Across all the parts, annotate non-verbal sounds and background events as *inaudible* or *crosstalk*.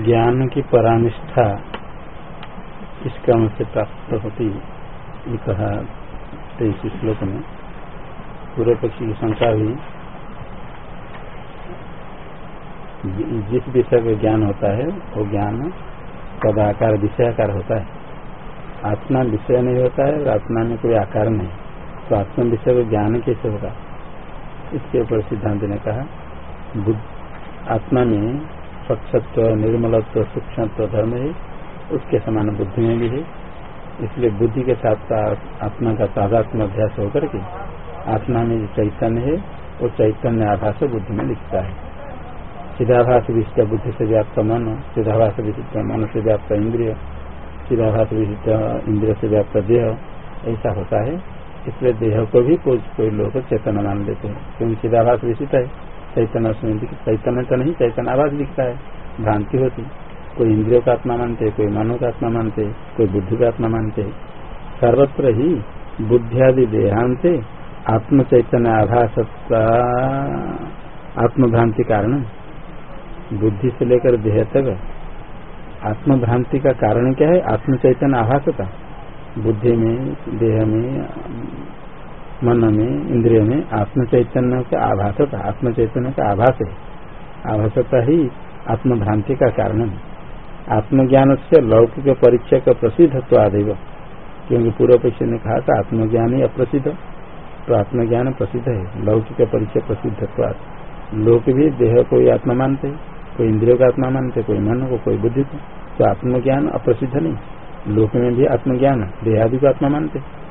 ज्ञान की परानिष्ठा इस क्रम से प्राप्त होती ये कहा तेईस श्लोक में। पूर्व पक्षी की शंका हुई जिस विषय का ज्ञान होता है, वो ज्ञान पदाकार विषयाकार होता है। आत्मा विषय नहीं होता है और आत्मा में कोई आकार नहीं। तो आत्मा विषय को ज्ञान कैसे होगा? इसके ऊपर सिद्धांत ने कहा आत्मा में स्वच्छत्व निर्मलत्व, सूक्ष्मत्व, धर्म है उसके समान बुद्धि में भी है इसलिए बुद्धि के साथ साथ आत्मा का तादात्म अभ्यास होकर के आत्मा में जो चैतन्य है, वो चैतन्य आभास बुद्धि में लिखता है। सीधाभास विशिष्ट बुद्धि से व्याप्त मन सीधाभास विशिष्ट मन से व्याप्त इंद्रिय सीधाभास विशिष्ट इंद्रिय से व्याप्त देह, ऐसा होता है। इसलिए देह को भी कोई कोई लोग चेतन मान लेते हैं। क्योंकि सीधाभास विशिष्ट है। चैतन्य चैतन्य तो नहीं, चैतन्य आवाज़ दिखता है। भ्रांति होती। कोई इंद्रियों का आत्मा मानते, कोई मनो का आत्मा मानते, कोई बुद्धि का आत्मा मानते। सर्वत्र ही बुद्धियादि देहांत आत्म चैतन्य आभास आत्म भ्रांति कारण। बुद्धि से लेकर देह तक आत्म भ्रांति का कारण क्या है? आत्म चैतन्य आभासता। बुद्धि में, देह में मन में, इंद्रिय में आत्म चैतन्य का आभास होता आत्म चैतन्य का आभास है। आभासता ही आत्मभ्रांति का कारण है। आत्मज्ञान से लौकिक परीक्षा का प्रसिद्ध आदेव। क्योंकि पूर्व पक्ष ने कहा था, आत्मज्ञान ही अप्रसिद्ध। तो आत्मज्ञान प्रसिद्ध है। लौकिक परिचय प्रसिद्ध लोक भी देह कोई आत्मा मानते कोई इंद्रियों का आत्मा मानते कोई मन को, कोई बुद्धि तो आत्मज्ञान अप्रसिद्ध नहीं। लोक में भी आत्मज्ञान, देहादि को आत्मा मानते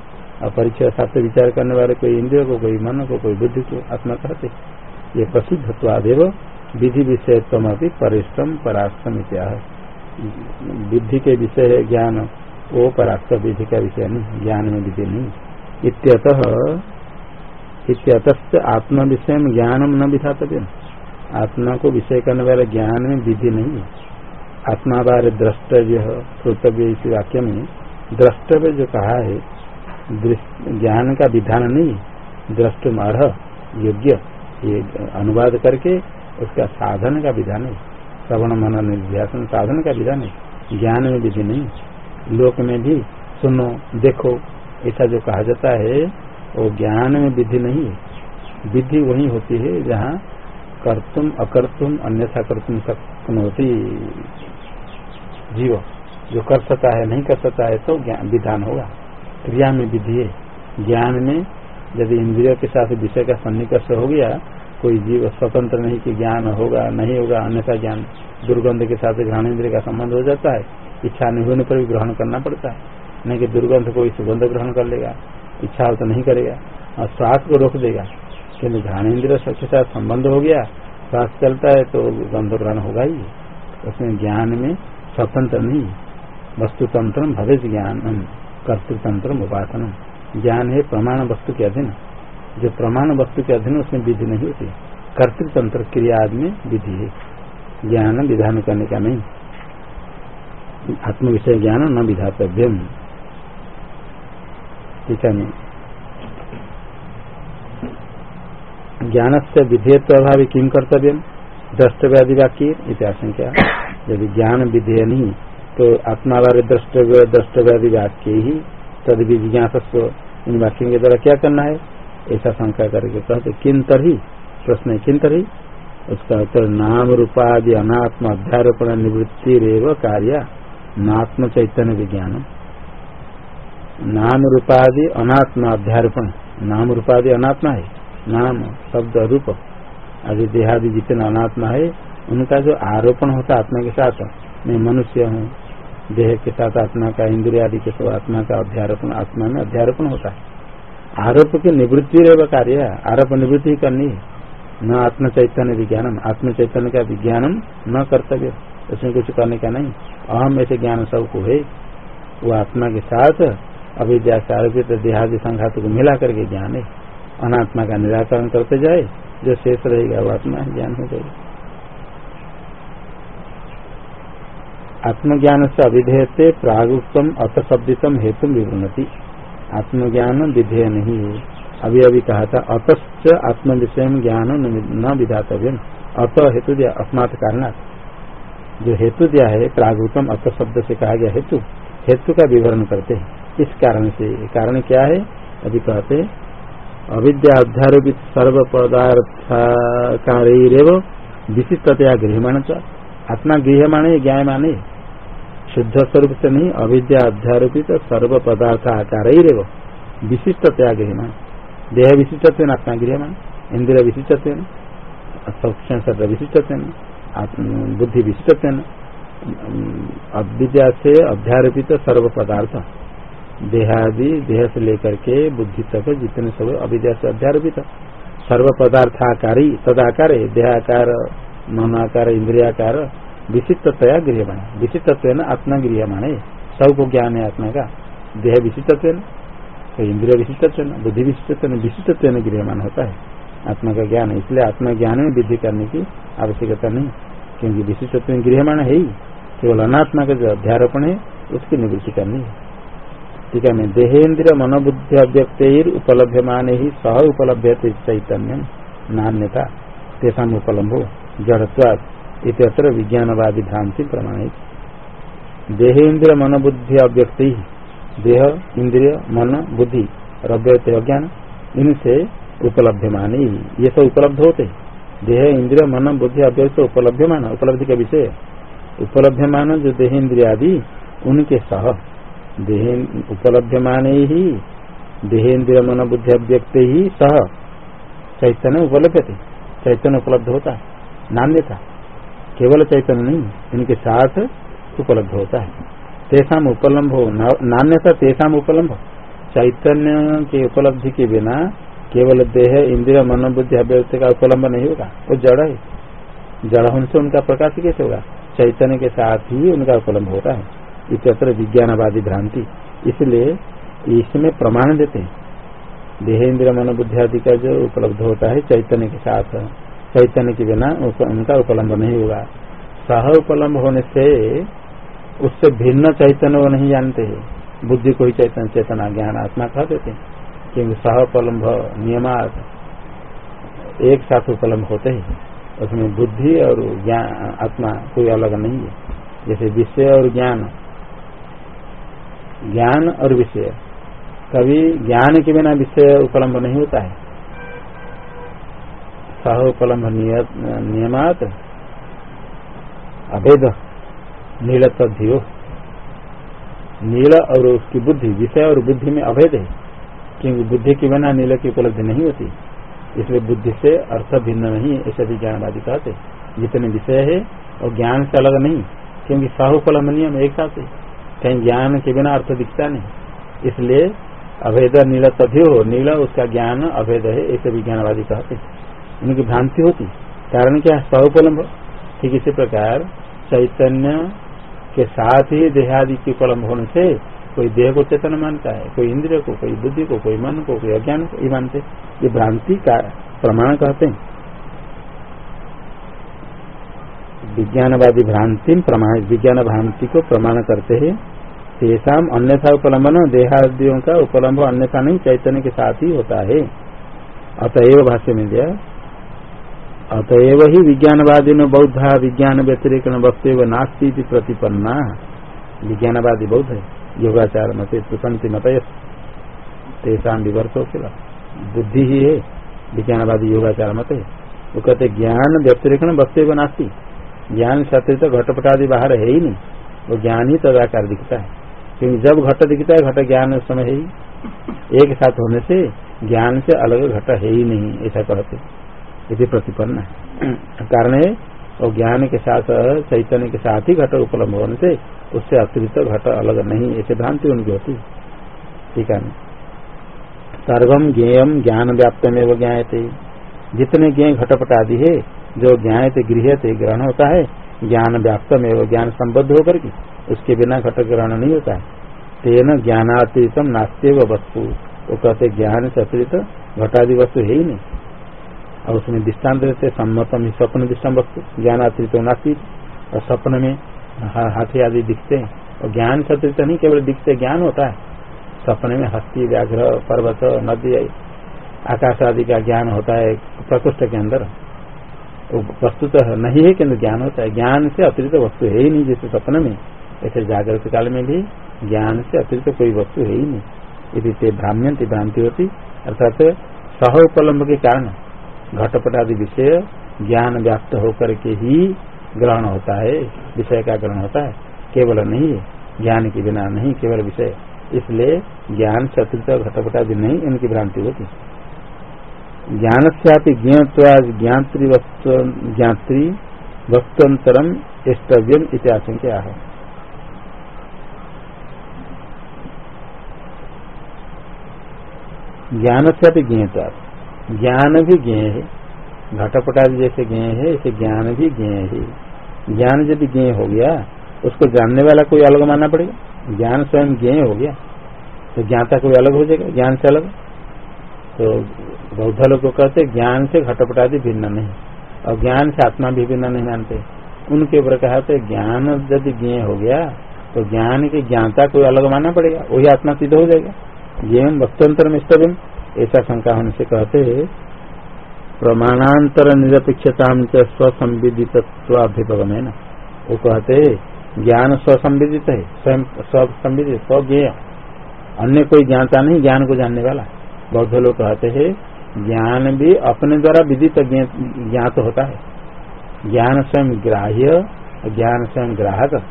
परीक्षा शास्त्र विचार करने वाले कोई इंद्रियों को, कोई मन को, कोई बुद्धि को आत्मा कहते ये प्रसिद्धत्वादेव विधि विषयत्म अभी परिश्रम इत्याह। विधि के विषय है, ज्ञान, वो पराश्र विधि का विषय नहीं, ज्ञान में विधि नहीं। इत्यतः आत्म विषय में ज्ञानम न विधातव्य आत्मा को विषय करने वाले ज्ञान में विधि नहीं है। आत्मा बारे द्रष्टव्य, श्रोतव्य इस वाक्य में द्रष्टव्य जो कहा है ज्ञान का विधान नहीं दृष्टुम अर्ह योग्य, ये अनुवाद करके उसका साधन का विधान है। श्रवण, मन, निर्ध्यासन साधन का विधान है। ज्ञान में विधि नहीं। लोक में भी सुनो, देखो, ऐसा जो कहा जाता है, वो ज्ञान में विधि नहीं है। विधि वही होती है जहाँ कर्तुम, अकर्तुम, अन्यथा कर्तुम सकती जीव, जो कर सकता है, नहीं कर सकता है तो विधान होगा। क्रिया में विधि है। ज्ञान में यदि इंद्रियों के साथ विषय का सन्निकर्ष हो गया, कोई जीव स्वतंत्र नहीं कि ज्ञान होगा, नहीं होगा, अन्यथा ज्ञान दुर्गंध के साथ घ्राण इंद्रिय का संबंध हो जाता है। इच्छा नहीं होने पर भी ग्रहण करना पड़ता है। नहीं कि दुर्गंध कोई सुगंध ग्रहण कर लेगा। इच्छा हो तो नहीं करेगा। और श्वास को रोक देगा। किन्तु घ्राण इंद्रिय के साथ संबंध हो गया श्वास चलता है तो गंध ग्रहण होगा ही। उसमें ज्ञान में स्वतंत्र नहीं। वस्तुतंत्र भविष्य ज्ञान कर्तृतंत्र उपासन। ज्ञान है प्रमाण वस्तु के अधीन। जो प्रमाण वस्तु के अधीन उसमें विधि नहीं होती। कर्तृतंत्र क्रिया में विधि है। ज्ञान विधान करने का नहीं। आत्म विषय ज्ञान न विधातव्य ठीक है। ज्ञान से विधेयत्व अभाव किम कर्तव्य? द्रष्टव्यादि वाक्य इतिहास यदि ज्ञान विधेय नहीं तो आत्मा बारे द्रष्टव्य, द्रष्टव्यादि वाक्य ही तद विज्ञासस्व इन वाक्यों के द्वारा क्या करना है? ऐसा शंका करके कहते किन तरही प्रश्न किन तरही उसका उत्तर नाम रूपादि अनात्म अध्यारोपण निवृत्ति रेव कार्य, नात्म चैतन्य विज्ञान नाम रूपादि अनात्म अध्यारोपण नाम रूपादि अनात्मा है, नाम, शब्द, रूप। आदि देहादि जितने अनात्मा है, उनका जो आरोपण होता आत्मा के साथ, मैं मनुष्य हूँ देह के साथ आत्मा का, इंद्रिया आदि के सब आत्मा का अध्यारोपण, आत्मा में अध्यारोपण होता है। आरोप की निवृत्ति रेव कार्य, आरोप निवृत्ति करनी है। न आत्म चैतन्य विज्ञानम, आत्म चैतन्य का विज्ञानम न कर्तव्य। उसमें कुछ करने का नहीं। अहम ऐसे ज्ञान सबको है। वो आत्मा के साथ अविद्या से आरोपित, देहादि संघात को मिला करके ज्ञान है। अनात्मा का निराकरण करते जाए। जो शेष रहेगा वो आत्मा ज्ञान हो जाएगा। आत्मज्ञान से अविधेयते प्रागुक्तम अतशब्दितम हेतु विवृणति। आत्मज्ञान विधेय नहीं। है अभी अभी कहा था अतश्च आत्म विषय ज्ञान न विधातव्य अत हेतु दिया अस्मात् कारण जो हेतु दिया है प्रागुतम अत शब्द से कहा गया हेतु हेतु का विवरण करते हैं। इस कारण से कारण क्या है? अभी कहते अविद्या अध्यारोपित सर्व पदार्थकारेव विशिष्टतया गृहमाण आत्मा गृहमाण ज्ञान माने शुद्ध स्वरूप से नहीं, अविद्या अध्यारोपित सर्व पदार्थ आकार ही रेव। विशिष्ट विशिष्टतया गृहमाण देह विशिष्ट आत्मा गृहमाण इंद्रिय विशिष्ट सूक्ष्म विशिष्ट बुद्धि विशिष्ट अविद्या से अध्यारोपित सर्व पदार्थ। देहादि, देह से लेकर के बुद्धि तक जितने सब अविद्या से अध्यारोपित। सर्व पदार्थाकारी तदाकार, देहाकार, मनाकार, इंद्रियाकार विशिष्टतया गृहमाण विशिष्टत्व आत्मा गृहमाण है सबको ज्ञान है आत्मा का देह विशिष्टत्व तो इंद्रिय विशिष्टत्व बुद्धि विशिष्टत्व विशिष्टत्व गृहमान होता है। आत्मा का ज्ञान है इसलिए आत्मा ज्ञान में वृद्धि करने की आवश्यकता नहीं क्योंकि विशिष्टत्व गृहमाण है ही। केवल अनात्मा का जो अध्यारोपण है, उसकी निवृत्ति करनी है। ठीक है, मैं देहेन्द्र मनोबुद्धि अव्यक्त उपलभ्यमान ही सह उपलभ्य चैतन्य नान्यता तेषा उपलम्बो जड़त्वाद इतर विज्ञानवादी भ्रांति प्रमाणित। देहेन्द्र मनोबुद्धि अव्यक्त, देह, इंद्रिय, मन, बुद्धि और अव्यक्त अज्ञान, इनसे उपलब्धमान ये सब उपलब्ध होते देह, इंद्रिय, मन, बुद्धि अव्यक्त उपलब्धमान उपलब्धि का विषय। उपलब्धमान जो देह इंद्रिया आदि, उनके सह। देह उपलब्धमान ही, देहेन्द्रिय मन बुद्धि अव्यक्त ही सह। चैतन्य उपलब्ध थे चैतन्य उपलब्ध होता है। नान्य था केवल चैतन्य नहीं, इनके साथ उपलब्ध होता है। तेसाम उपलम्ब हो नान्यता तेसाम उपलम्ब चैतन्य के उपलब्धि के बिना केवल देह, इंद्रिय मन बुद्धि अव्यक्त का उपलम्ब नहीं होगा, वो जड़ है। जड़ होने से उनका प्रकाश कैसे होगा? चैतन्य के साथ ही उनका उपलम्ब होता है। इतर विज्ञानवादी भ्रांति। इसलिए इसमें प्रमाण देते हैं। देहेन्द्र मनोबुद्धि आदि का जो उपलब्ध होता है, चैतन्य के साथ चैतन्य के बिना उनका उपलम्ब नहीं होगा। सह उपलम्ब होने से उससे भिन्न चैतन्य वो नहीं जानते। है बुद्धि को ही चैतन्य, चेतना, ज्ञान, आत्मा कह देते। क्योंकि सह उपलम्ब नियमात एक साथ उपलम्ब होते हैं। उसमें बुद्धि और ज्ञान, आत्मा कोई अलग नहीं है। जैसे विषय और ज्ञान। ज्ञान और विषय। कभी ज्ञान के बिना विषय उपलम्ब नहीं होता है। सह उपलम्ब नियमात, अभेद नील तद्धियो नील और उसकी बुद्धि, विषय और बुद्धि में अभेद है। क्योंकि बुद्धि के बिना नील की उपलब्धि नहीं होती। इसलिए बुद्धि से अर्थ भिन्न नहीं है ऐसा भी ज्ञानवादी कहते। जितने विषय है और ज्ञान से अलग नहीं, क्योंकि साहुफलम नियम एक साथ है। कहीं ज्ञान के बिना अर्थ दिखता नहीं। इसलिए अभेद नील तभी हो नील उसका ज्ञान अभेद है, ऐसे भी ज्ञानवादी कहते। उनकी भ्रांति होती। कारण क्या? सौपलम्ब। ठीक इसी प्रकार चैतन्य के साथ ही देहादि की उपलम्ब होने से कोई देह को चेतन मानता है, कोई इंद्रिय को, कोई बुद्धि को, कोई मन को, कोई अज्ञान को ही मानते ये भ्रांति का प्रमाण कहते हैं। विज्ञानवादी भ्रांति, प्रमाण, विज्ञान भ्रांति को प्रमाण करते हैं। तेषा अन्यथा उपलम्बन, देहादियों का उपलम्ब अन्यथा नहीं, चैतन्य के साथ ही होता है। अतएव भाष्य में दिया अतएव ही विज्ञानवादी ने बौद्ध विज्ञान व्यतिरिक वस्तु नास्ती प्रतिपन्ना। विज्ञानवादी बौद्ध है योगाचार मत सुसंति मत तेषा विवर्तो के बुद्धि ही है, विज्ञानवादी योगाचार मत है वो कहते ज्ञान व्यतिरिक्त वस्तु नास्ती। ज्ञान से अतिरिक्त घटपट बाहर है ही नहीं। वो ज्ञान ही तदाकार दिखता है। क्योंकि जब घट दिखता है, घट ज्ञान समय है ही। एक साथ होने से ज्ञान से अलग घट है ही नहीं, ऐसा कहते यदि प्रतिपन्न। है *coughs* कारण है और ज्ञान के साथ, चैतन्य के साथ ही घट उपलब्ध होने से उससे अतिरिक्त घट अलग नहीं ऐसे भ्रांति उनकी होती ठीक है सर्वम ज्ञेयम ज्ञान व्याप्त में वो ज्ञाते जितने ज्ञ घटपट आदि है, जो ज्ञाते गृह ग्रहण होता है, ज्ञान व्याप्त में वो ज्ञान संबद्ध होकर के, उसके बिना घट ग्रहण नहीं होता है। तेन ज्ञानातीत नास्ते वस्तु। वो कहते ज्ञान से अतिरिक्त घटादि वस्तु है ही नहीं। और उसमें दृष्टांत देते सम्मतम ही स्वप्न दृष्टम वस्तु अतिरिक्त नास्ती। और स्वप्न में हाथी आदि दिखते हैं। और ज्ञान से अतिरिक्त नहीं, केवल दिखते, ज्ञान होता है। सपने में हस्ती, व्याघ्र, पर्वत, नदी, आकाश आदि का ज्ञान होता है प्रकोष्ठ के अंदर। वस्तु तो नहीं है किन्तु ज्ञान होता है। ज्ञान से अतिरिक्त वस्तु है ही नहीं, जैसे सपन में। ऐसे जागृत काल में भी ज्ञान से अतिरिक्त कोई वस्तु है ही नहीं। यदि भ्राम्यंती भ्रांति होती अर्थात सह उपलम्ब के कारण घटपट आदि विषय ज्ञान व्याप्त होकर के ही ग्रहण होता है। विषय का ग्रहण होता है। केवल नहीं, ज्ञान के बिना नहीं, केवल विषय। इसलिए ज्ञान अतिरिक्त घटपट आदि नहीं, इनकी भ्रांति होती। ज्ञान से ज्ञातवाज ज्ञात्री ज्ञात्री इष्टव्यम इतिहास क्या है। ज्ञान से ज्ञातवाद ज्ञान भी ज्ञ है। घटपटादि जैसे ज्ञ है, ऐसे ज्ञान भी ज्ञ है। ज्ञान यदि ज्ञ हो गया, उसको जानने वाला कोई अलग मानना पड़ेगा? ज्ञान स्वयं ज्ञ हो गया तो ज्ञाता कोई अलग हो जाएगा, ज्ञान से अलग? तो बौद्ध लोग कहते ज्ञान से घटपट आदि भिन्न नहीं। और ज्ञान से आत्मा भी भिन्न नहीं मानते। उनके ऊपर कहा तो ज्ञान यदि ज्ञ हो गया तो ज्ञान की ज्ञानता कोई अलग मानना पड़ेगा, वही आत्मा सिद्ध हो जाएगा। ज्ञम वस्तुअंतर में स्तव्यम ऐसा शंका होने से कहते प्रमाणांतर निरपेक्षता स्वसंविदित्वाभ्युपगम है ना वो कहते ज्ञान स्वसंविदित है, स्वयं स्वसंविदित स्वज्ञ अन्य कोई ज्ञाता नहीं, ज्ञान को जानने वाला। बौद्ध लोग कहते हैं, ज्ञान भी अपने द्वारा विदित ज्ञात होता है। ज्ञान स्वयं ग्राह्य, ज्ञान स्वयं ग्राहक।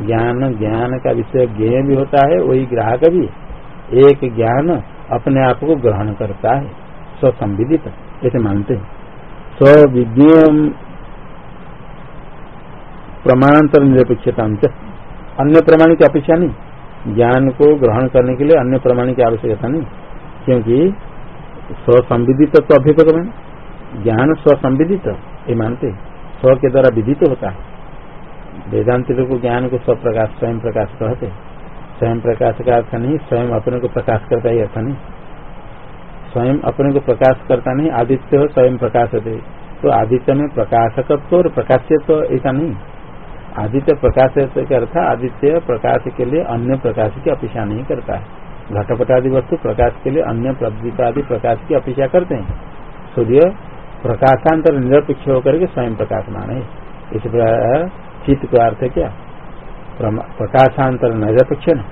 ज्ञान ज्ञान का विषय ज्ञ भी होता है, वही ग्राहक भी एक ज्ञान अपने आप को ग्रहण करता है। स्वसंविदित, ऐसे मानते हैं। स्विज्ञ प्रमाणांतर निरपेक्षता अन्य प्रमाण की अपेक्षा नहीं। ज्ञान को ग्रहण करने के लिए अन्य प्रमाण की आवश्यकता नहीं। क्योंकि स्वसंविदित तो अभ्युपगम है। ज्ञान स्वसंविदित, ये मानते स्व के द्वारा विदित होता है। वेदांत को ज्ञान को स्व प्रकाश स्वयं प्रकाश कहते स्वयं प्रकाश का अर्थ नहीं, स्वयं अपने को प्रकाश करता ही अर्थ नहीं। स्वयं अपने को प्रकाश करता नहीं, आदित्य हो, स्वयं प्रकाश होते तो आदित्य में प्रकाशकत्व और प्रकाश्यत्व ऐसा नहीं। आदित्य प्रकाश के अर्थ, आदित्य प्रकाश के लिए अन्य प्रकाश की अपेक्षा नहीं करता है। घटपट आदि वस्तु प्रकाश के लिए अन्य प्रदीप आदि प्रकाश की अपेक्षा करते हैं। सूर्य प्रकाशांतर निरपेक्ष होकर के स्वयं प्रकाशमान है। इस प्रकार चित्त का अर्थ क्या? प्रकाशांतर निरपेक्ष न।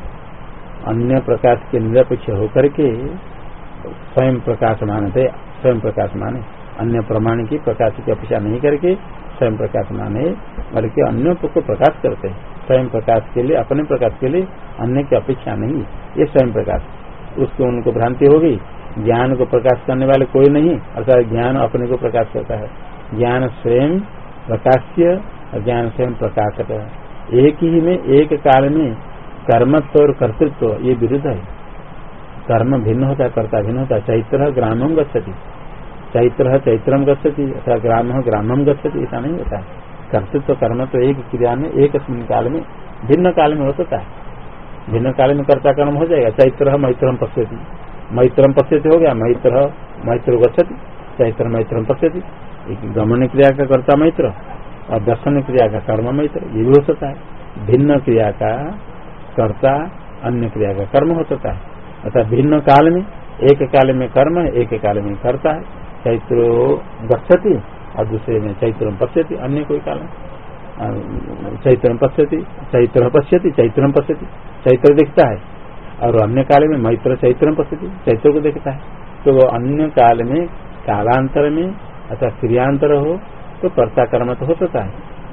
अन्य प्रकाश के निरपेक्ष होकर के स्वयं प्रकाशमान है स्वयं प्रकाश माने। अन्य प्रमाण की प्रकाश की अपेक्षा नहीं करके स्वयं प्रकाश माने, बल्कि अन्य को प्रकाश करते। हैं स्वयं प्रकाश के लिए, अपने प्रकाश के लिए अन्य की अपेक्षा नहीं। ये स्वयं प्रकाश। उसको, उनको भ्रांति हो गई। ज्ञान को प्रकाश करने वाले कोई नहीं अर्थात ज्ञान अपने को प्रकाश करता है। ज्ञान स्वयं प्रकाश्य ज्ञान स्वयं प्रकाशक एक ही में, एक काल में कर्मत्व और कर्तृत्व, ये विरुद्ध है। कर्म भिन्न होता कर्ता भिन्न होता चैत्र ग्रामम गच्छति। चैत्र चैत्रम गच्छति, अथवा ग्राम ग्रामम गच्छति, ऐसा नहीं होता कर्तृत्व, कर्म तो एक क्रिया में, एक काल में, भिन्न काल में हो सकता है। भिन्न काल में कर्ता कर्म हो जाएगा। चैत्र मैत्रम पश्यति। मैत्रम पश्यति हो गया, मैत्र मैत्र गच्छति। चैत्र मैत्रम पश्यति। गमन क्रिया का कर्ता मैत्र। और दर्शन क्रिया का कर्म मैत्र, ये भी हो सकता है। भिन्न क्रिया का कर्ता, अन्य क्रिया का कर्म हो सकता है। अर्थात भिन्न काल में, एक काल में कर्म है, एक काल में करता है। चैत्र गच्छति, और दूसरे में चैत्र पश्यति, अन्य कोई काल में चैत्र पश्यति चैत्र पश्यति चैत्र पश्यति, चैत्र देखता है। और अन्य काल में मैत्र चैत्र पश्यति, चैत्र को देखता है। तो अन्य काल में, कालांतर में अथवा क्रियांतर हो तो कर्ता कर्म तो हो सकता है।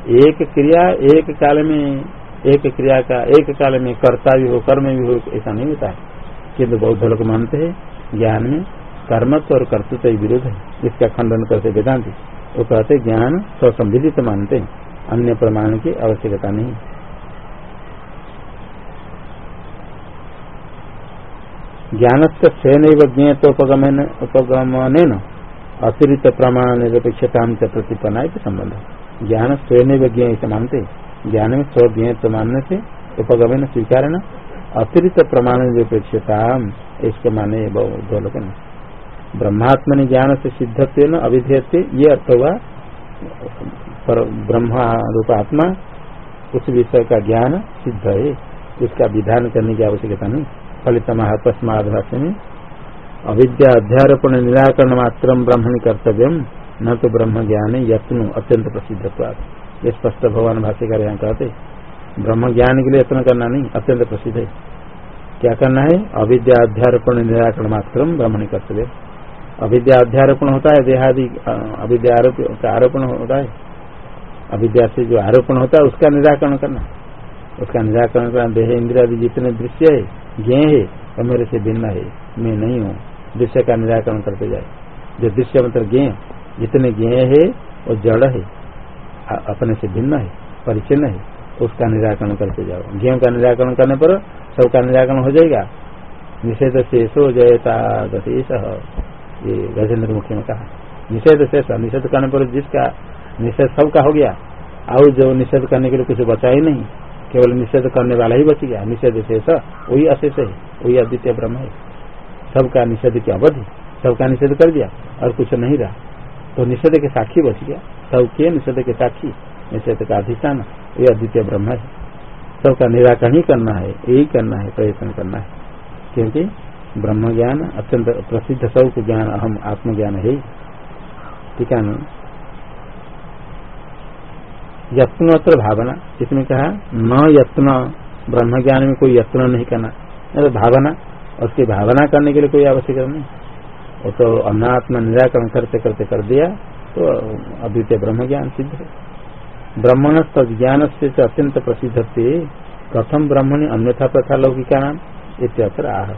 एक क्रिया, एक काल में, एक क्रिया का, एक काल में कर्ता भी हो, कर्म भी हो, ऐसा नहीं होता है। किन्तु बौद्ध लोग मानते हैं, ज्ञान में कर्मत्व और कर्तृत्व विरोध है। इसका खंडन करते वेदांति। वो कहते ज्ञान स्वसंविधित मानते हैं। अन्य प्रमाण की आवश्यकता नहीं ज्ञान से स्वयं ज्ञेतोपगमन उपगमन अतिरिक्त प्रमाण निरपेक्षता प्रतिपन्ना संबंध ज्ञान स्वयं ज्ञ मानते ज्ञान में स्व तो मानने से उपगमन स्वीकार अतिरिक्त प्रमाण निरपेक्षता इसके माने बहुत ब्रह्मात्मनि ज्ञान से सिद्धत्व अविधेयते ये अर्थ हुआ ब्रह्मा रूप आत्मा, उस विषय का ज्ञान सिद्ध है। उसका विधान करने की आवश्यकता नहीं। फलित महात्माभाष्य में अविद्या अध्यारोपण निराकरण मात्र ब्रह्मण कर्तव्य, न तो ब्रह्म ज्ञान यत्न अत्यंत प्रसिद्ध ये स्पष्ट भगवान भाष्यकार यहाँ कहते ब्रह्म ज्ञान के लिए यत्न करना नहीं, अत्यंत प्रसिद्ध है। क्या करना है? अविद्या अध्यारोपण निराकरण मात्र ब्रह्मणी कर्तव्य। अविद्या अध्यारोपण होता है, देहादि अविद्या का आरोपण होता है। अविद्या से जो आरोपण होता है, उसका निराकरण करना। उसका निराकरण करना, देह इंद्रिया जितने दृश्य है ज्ञ है, वो मेरे से भिन्न है, मैं नहीं हूँ। दृश्य का निराकरण करते जाए। जो दृश्य मतलब ज्ञ जितने ज्ञ है वो जड़ है अपने से भिन्न है, परिचन्न है, उसका निराकरण करते जाओ। ज्ञ का निराकरण करने पर सबका निराकरण हो जाएगा। निषेध शेषो जयता गतेश। ये गजेंद्र मुखी ने कहा। निषेध शेष, निषेध करने पर जिसका निषेध सबका हो गया, और जो निषेध करने के लिए कुछ बचा ही नहीं, केवल निषेध करने वाला ही बच गया। निषेध शेष, वही अशेष है, वही अद्वितीय ब्रह्म है। सबका निषेध की अवधि, सबका निषेध कर दिया और कुछ नहीं रहा। तो निषेध के साक्षी बच गया। सबके निषेध के साक्षी, निषेध का अधिष्ठान ये अद्वितीय ब्रह्म है। सबका निराकरण ही करना है, यही करना है, प्रयत्न करना है। क्योंकि ब्रह्म ज्ञान अत्यंत प्रसिद्ध सब ज्ञान, अहम आत्मज्ञान है। ठीक है यत्नोत्तर भावना इसमें कहा, न यत्न ब्रह्म ज्ञान में कोई यत्न नहीं करना। भावना उसकी भावना करने के लिए कोई आवश्यकता नहीं। वो तो अनात्मा निराकरण करते करते कर दिया तो अद्वितीय ब्रह्म ज्ञान सिद्ध है। ब्रह्मण ज्ञान से अत्यंत प्रसिद्ध थे। प्रथम ब्रह्मणि अन्यथा प्रथा लौकिका नाम इत्यत्र आह।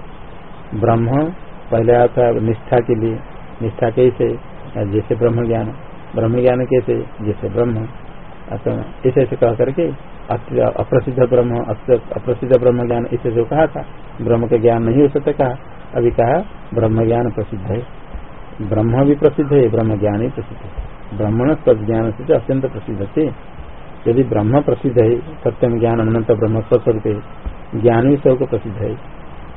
ब्रह्म पहले आता निष्ठा के लिए। निष्ठा कैसे? जैसे ब्रह्म ज्ञान ब्रह्म ज्ञान कैसे? जैसे ब्रह्म। ऐसे ऐसे कह करके अप्रसिद्ध ब्रह्म अप्रसिद्ध ब्रह्म ज्ञान इसे जो कहा था ब्रह्म का ज्ञान नहीं हो सकता कहा। अभी कहा ब्रह्म ज्ञान प्रसिद्ध है। ब्रह्म भी प्रसिद्ध है ब्रह्म ज्ञान ही प्रसिद्ध है। ब्राह्मण तत्ज्ञान से अत्यंत प्रसिद्ध थे। यदि ब्रह्म प्रसिद्ध है सत्यम ज्ञान अनंत ब्रह्म स्वस्वरूप, ज्ञान भी सबको प्रसिद्ध है।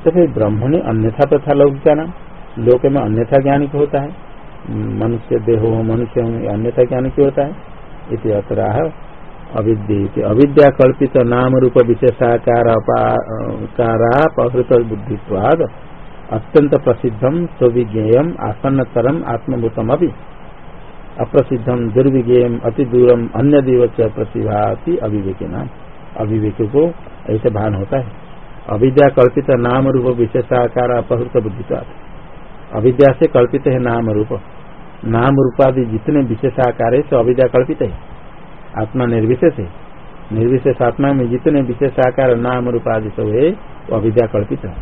तो फिर ब्रह्म ने अन्यथा प्रथा लौकिक नाम लोक में अन्यथा ज्ञान की होता है? मनुष्य देहो, मनुष्य अन्यथा ज्ञान की होता है? इति अतराह अविद्य अविद्या कल्पित नाम रूप विशेषाकार बुद्धित्वाद अत्यंत प्रसिद्धम सुविज्ञेयम आसन्न तरम आत्मभूतम अभी अप्रसिद्धम दुर्विज्ञेयम अति दूरम अन्य दिव प्रतिभाति अविवेक नाम अविवेक को ऐसे भान होता है। अविद्या कल्पित नाम रूप विशेषाकार अपहृत बुद्धिवाद अविद्या से कल्पित है नाम रूप नाम रूपादि जितने विशेषाकार है तो अविद्या कल्पित है। आत्मा निर्विशेष है। निर्विशेष आत्मा में जितने विशेषाकार नाम रूपादि सब है, वो अविद्या कल्पित है।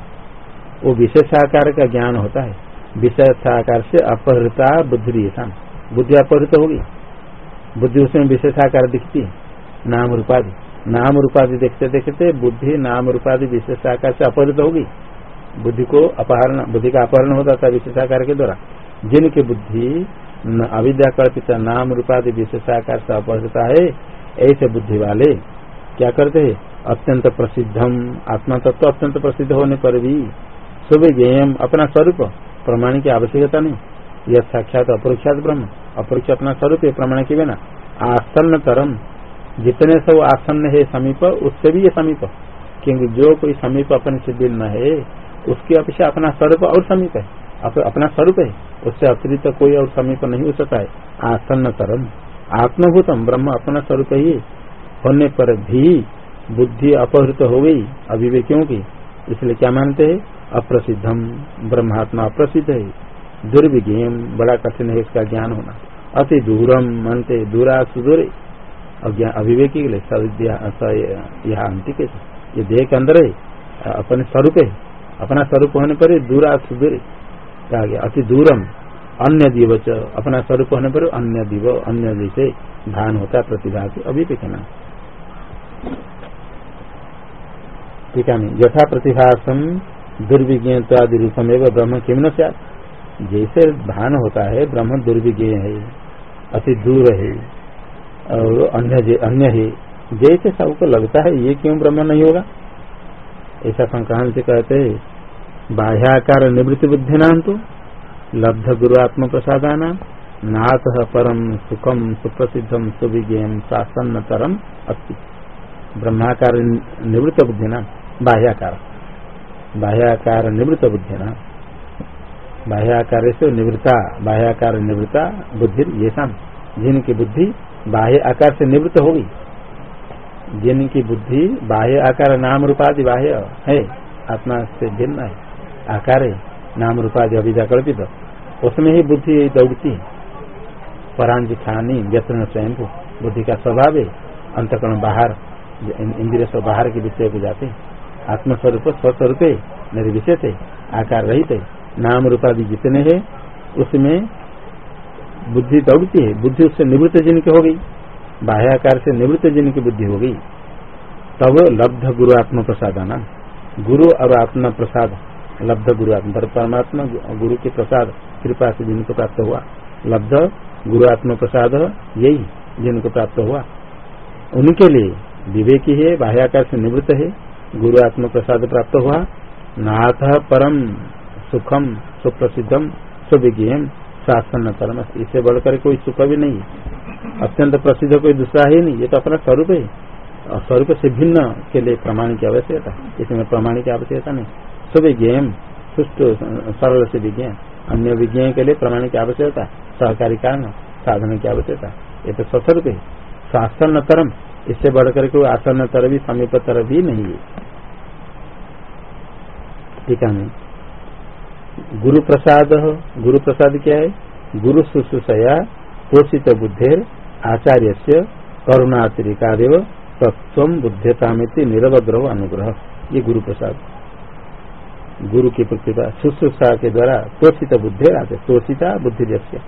वो विशेषाकार का ज्ञान होता है। विशेष आकार से अपहृता बुद्धि बुद्धि अपहृत होगी बुद्धि उसमें विशेषाकार दिखती है। नाम रूपाधि नाम रूपाधि देखते देखते बुद्धि नाम रूपाधि विशेषाकार से अपहृत होगी बुद्धि को अपहरण बुद्धि का अपहरण होता था विशेषाकार के द्वारा। जिनकी बुद्धि अविद्या कल्पित नाम रूपाधि विशेषाकार से अपहृता है ऐसे बुद्धि वाले क्या करते हैं? अत्यंत प्रसिद्धम आत्मा तत्व तो अत्यंत प्रसिद्ध होने पर भी सुविज्ञेयम अपना स्वरूप, प्रमाण की आवश्यकता नहीं। यह साक्षात अपरोक्षात ब्रह्म, अपरोक्ष अपना स्वरूप है, प्रमाण के बिना। आसन्न तरम जितने सब आसन्न है समीप, उससे भी ये समीप। क्योंकि जो कोई समीप अपने से न है, उसकी अपेक्षा अपना स्वरूप और समीप है। अपना स्वरूप है, उससे अतिरिक्त कोई और समीप नहीं हो सकता है। आसन्न तरम, आत्मभूतम, ब्रह्म अपना स्वरूप ही होने पर भी बुद्धि अपहृत हो गई अभिवेकियों की। इसलिए क्या मानते हैं? अप्रसिद्धम, ब्रह्मात्मा अप्रसिद्ध है। दुर्विज्ञ बड़ा कठिन है इसका ज्ञान होना। अति दूरम, मनते दूरा सुदूर अभिवेकी के लिए यह अंतिक ये देह के अंदर है, अपने स्वरूप है। अपना स्वरूप होने पर दूरा सुदूर कहा गया अति दूरम अन्य दिव अपना स्वरूप होने पर अन्य दिव अन्य जैसे भान होता प्रतिभा के अभिवेकना ठीक है यथा प्रतिभासम दुर्विज्ञादी रूपम एवं ब्रह्म किम न जैसे भान होता है, ब्रह्म दुर्विज्ञ है, अति दूर है, और अन्य अन्य है। जैसे सबको लगता है, ये क्यों ब्रह्म नहीं होगा? ऐसा संक्रांत कहते हैं बाह्याकार निवृत्ति बुद्धि नाम तो लब्ध गुरु आत्म प्रसादाना नाथ परम सुखम सुप्रसिद्धम सुविज्ञम शासन तरम अस्ति। ब्रह्माकार निवृत्त बुद्धि नाम बाह्याकार। बाह्याकार निवृत्त बुद्धि न बाह्याकार से निवृत्ता बाह्याकार निवृत्ता बुद्धि ये शाम जिनकी बुद्धि बाह्य आकार से निवृत्त होगी। जिनकी बुद्धि बाह्य आकार नाम रूपाधि बाह्य है, आत्मा से भिन्न है। आकार है नाम रूपाधि अभिजा कल्पित। उसमें ही बुद्धि दौड़ती। है परांजी खानी, व्यसन स्वयं बुद्धि का स्वभाव है अंतकरण बाहर इंद्रिय से बाहर के विषय को जाते। आत्मस्वरूप स्वस्वरूप निर्विशेष है, आकार रहित है। नाम रूपादि जितने हैं, उसमें बुद्धि दौड़ती है। बुद्धि उससे निवृत्त जिनकी हो गई बाह्याकार से निवृत्त जिनकी बुद्धि हो गई। तब लब्ध गुरु आत्म प्रसाद आना गुरु और आत्मा प्रसाद लब्ध गुरु आत्मा। परमात्मा गुरु के प्रसाद, कृपा से जिनको प्राप्त हुआ। लब्ध गुरु आत्म प्रसाद, यही जिनको प्राप्त हुआ। उनके लिए विवेकी है, बाह्याकार से निवृत्त है, गुरु आत्म प्रसाद प्राप्त हुआ। नाथ परम सुखम, सुप्रसिद्धम सुविज्ञ शासन परम। इससे बढ़कर कोई सुख भी नहीं। अत्यंत प्रसिद्ध कोई दूसरा है नहीं। ये तो अपना स्वरूप है। स्वरूप से भिन्न के लिए प्रमाण की आवश्यकता इसमें प्रमाण की आवश्यकता नहीं। सुविज्ञ सुष्ट सरल से विज्ञान अन्य विज्ञान के लिए प्रमाण की आवश्यकता, सहकारी कारण साधन की आवश्यकता। ये तो स्वस्वरूप है। शासन तरम इससे बढ़कर कोई आसन तर भी समीप तर भी नहीं है। ठीक है गुरु प्रसाद गुरु प्रसाद क्या है? गुरु शुश्रूषया पोषित बुद्धेर आचार्य से करुणातिरिकादेव तत्व बुद्धता में निरवग्रह अनुग्रह। ये गुरु प्रसाद गुरु की प्रतिभा, शुश्रूषा के द्वारा पोषित बुद्धि आते पोषिता बुद्धि जैसे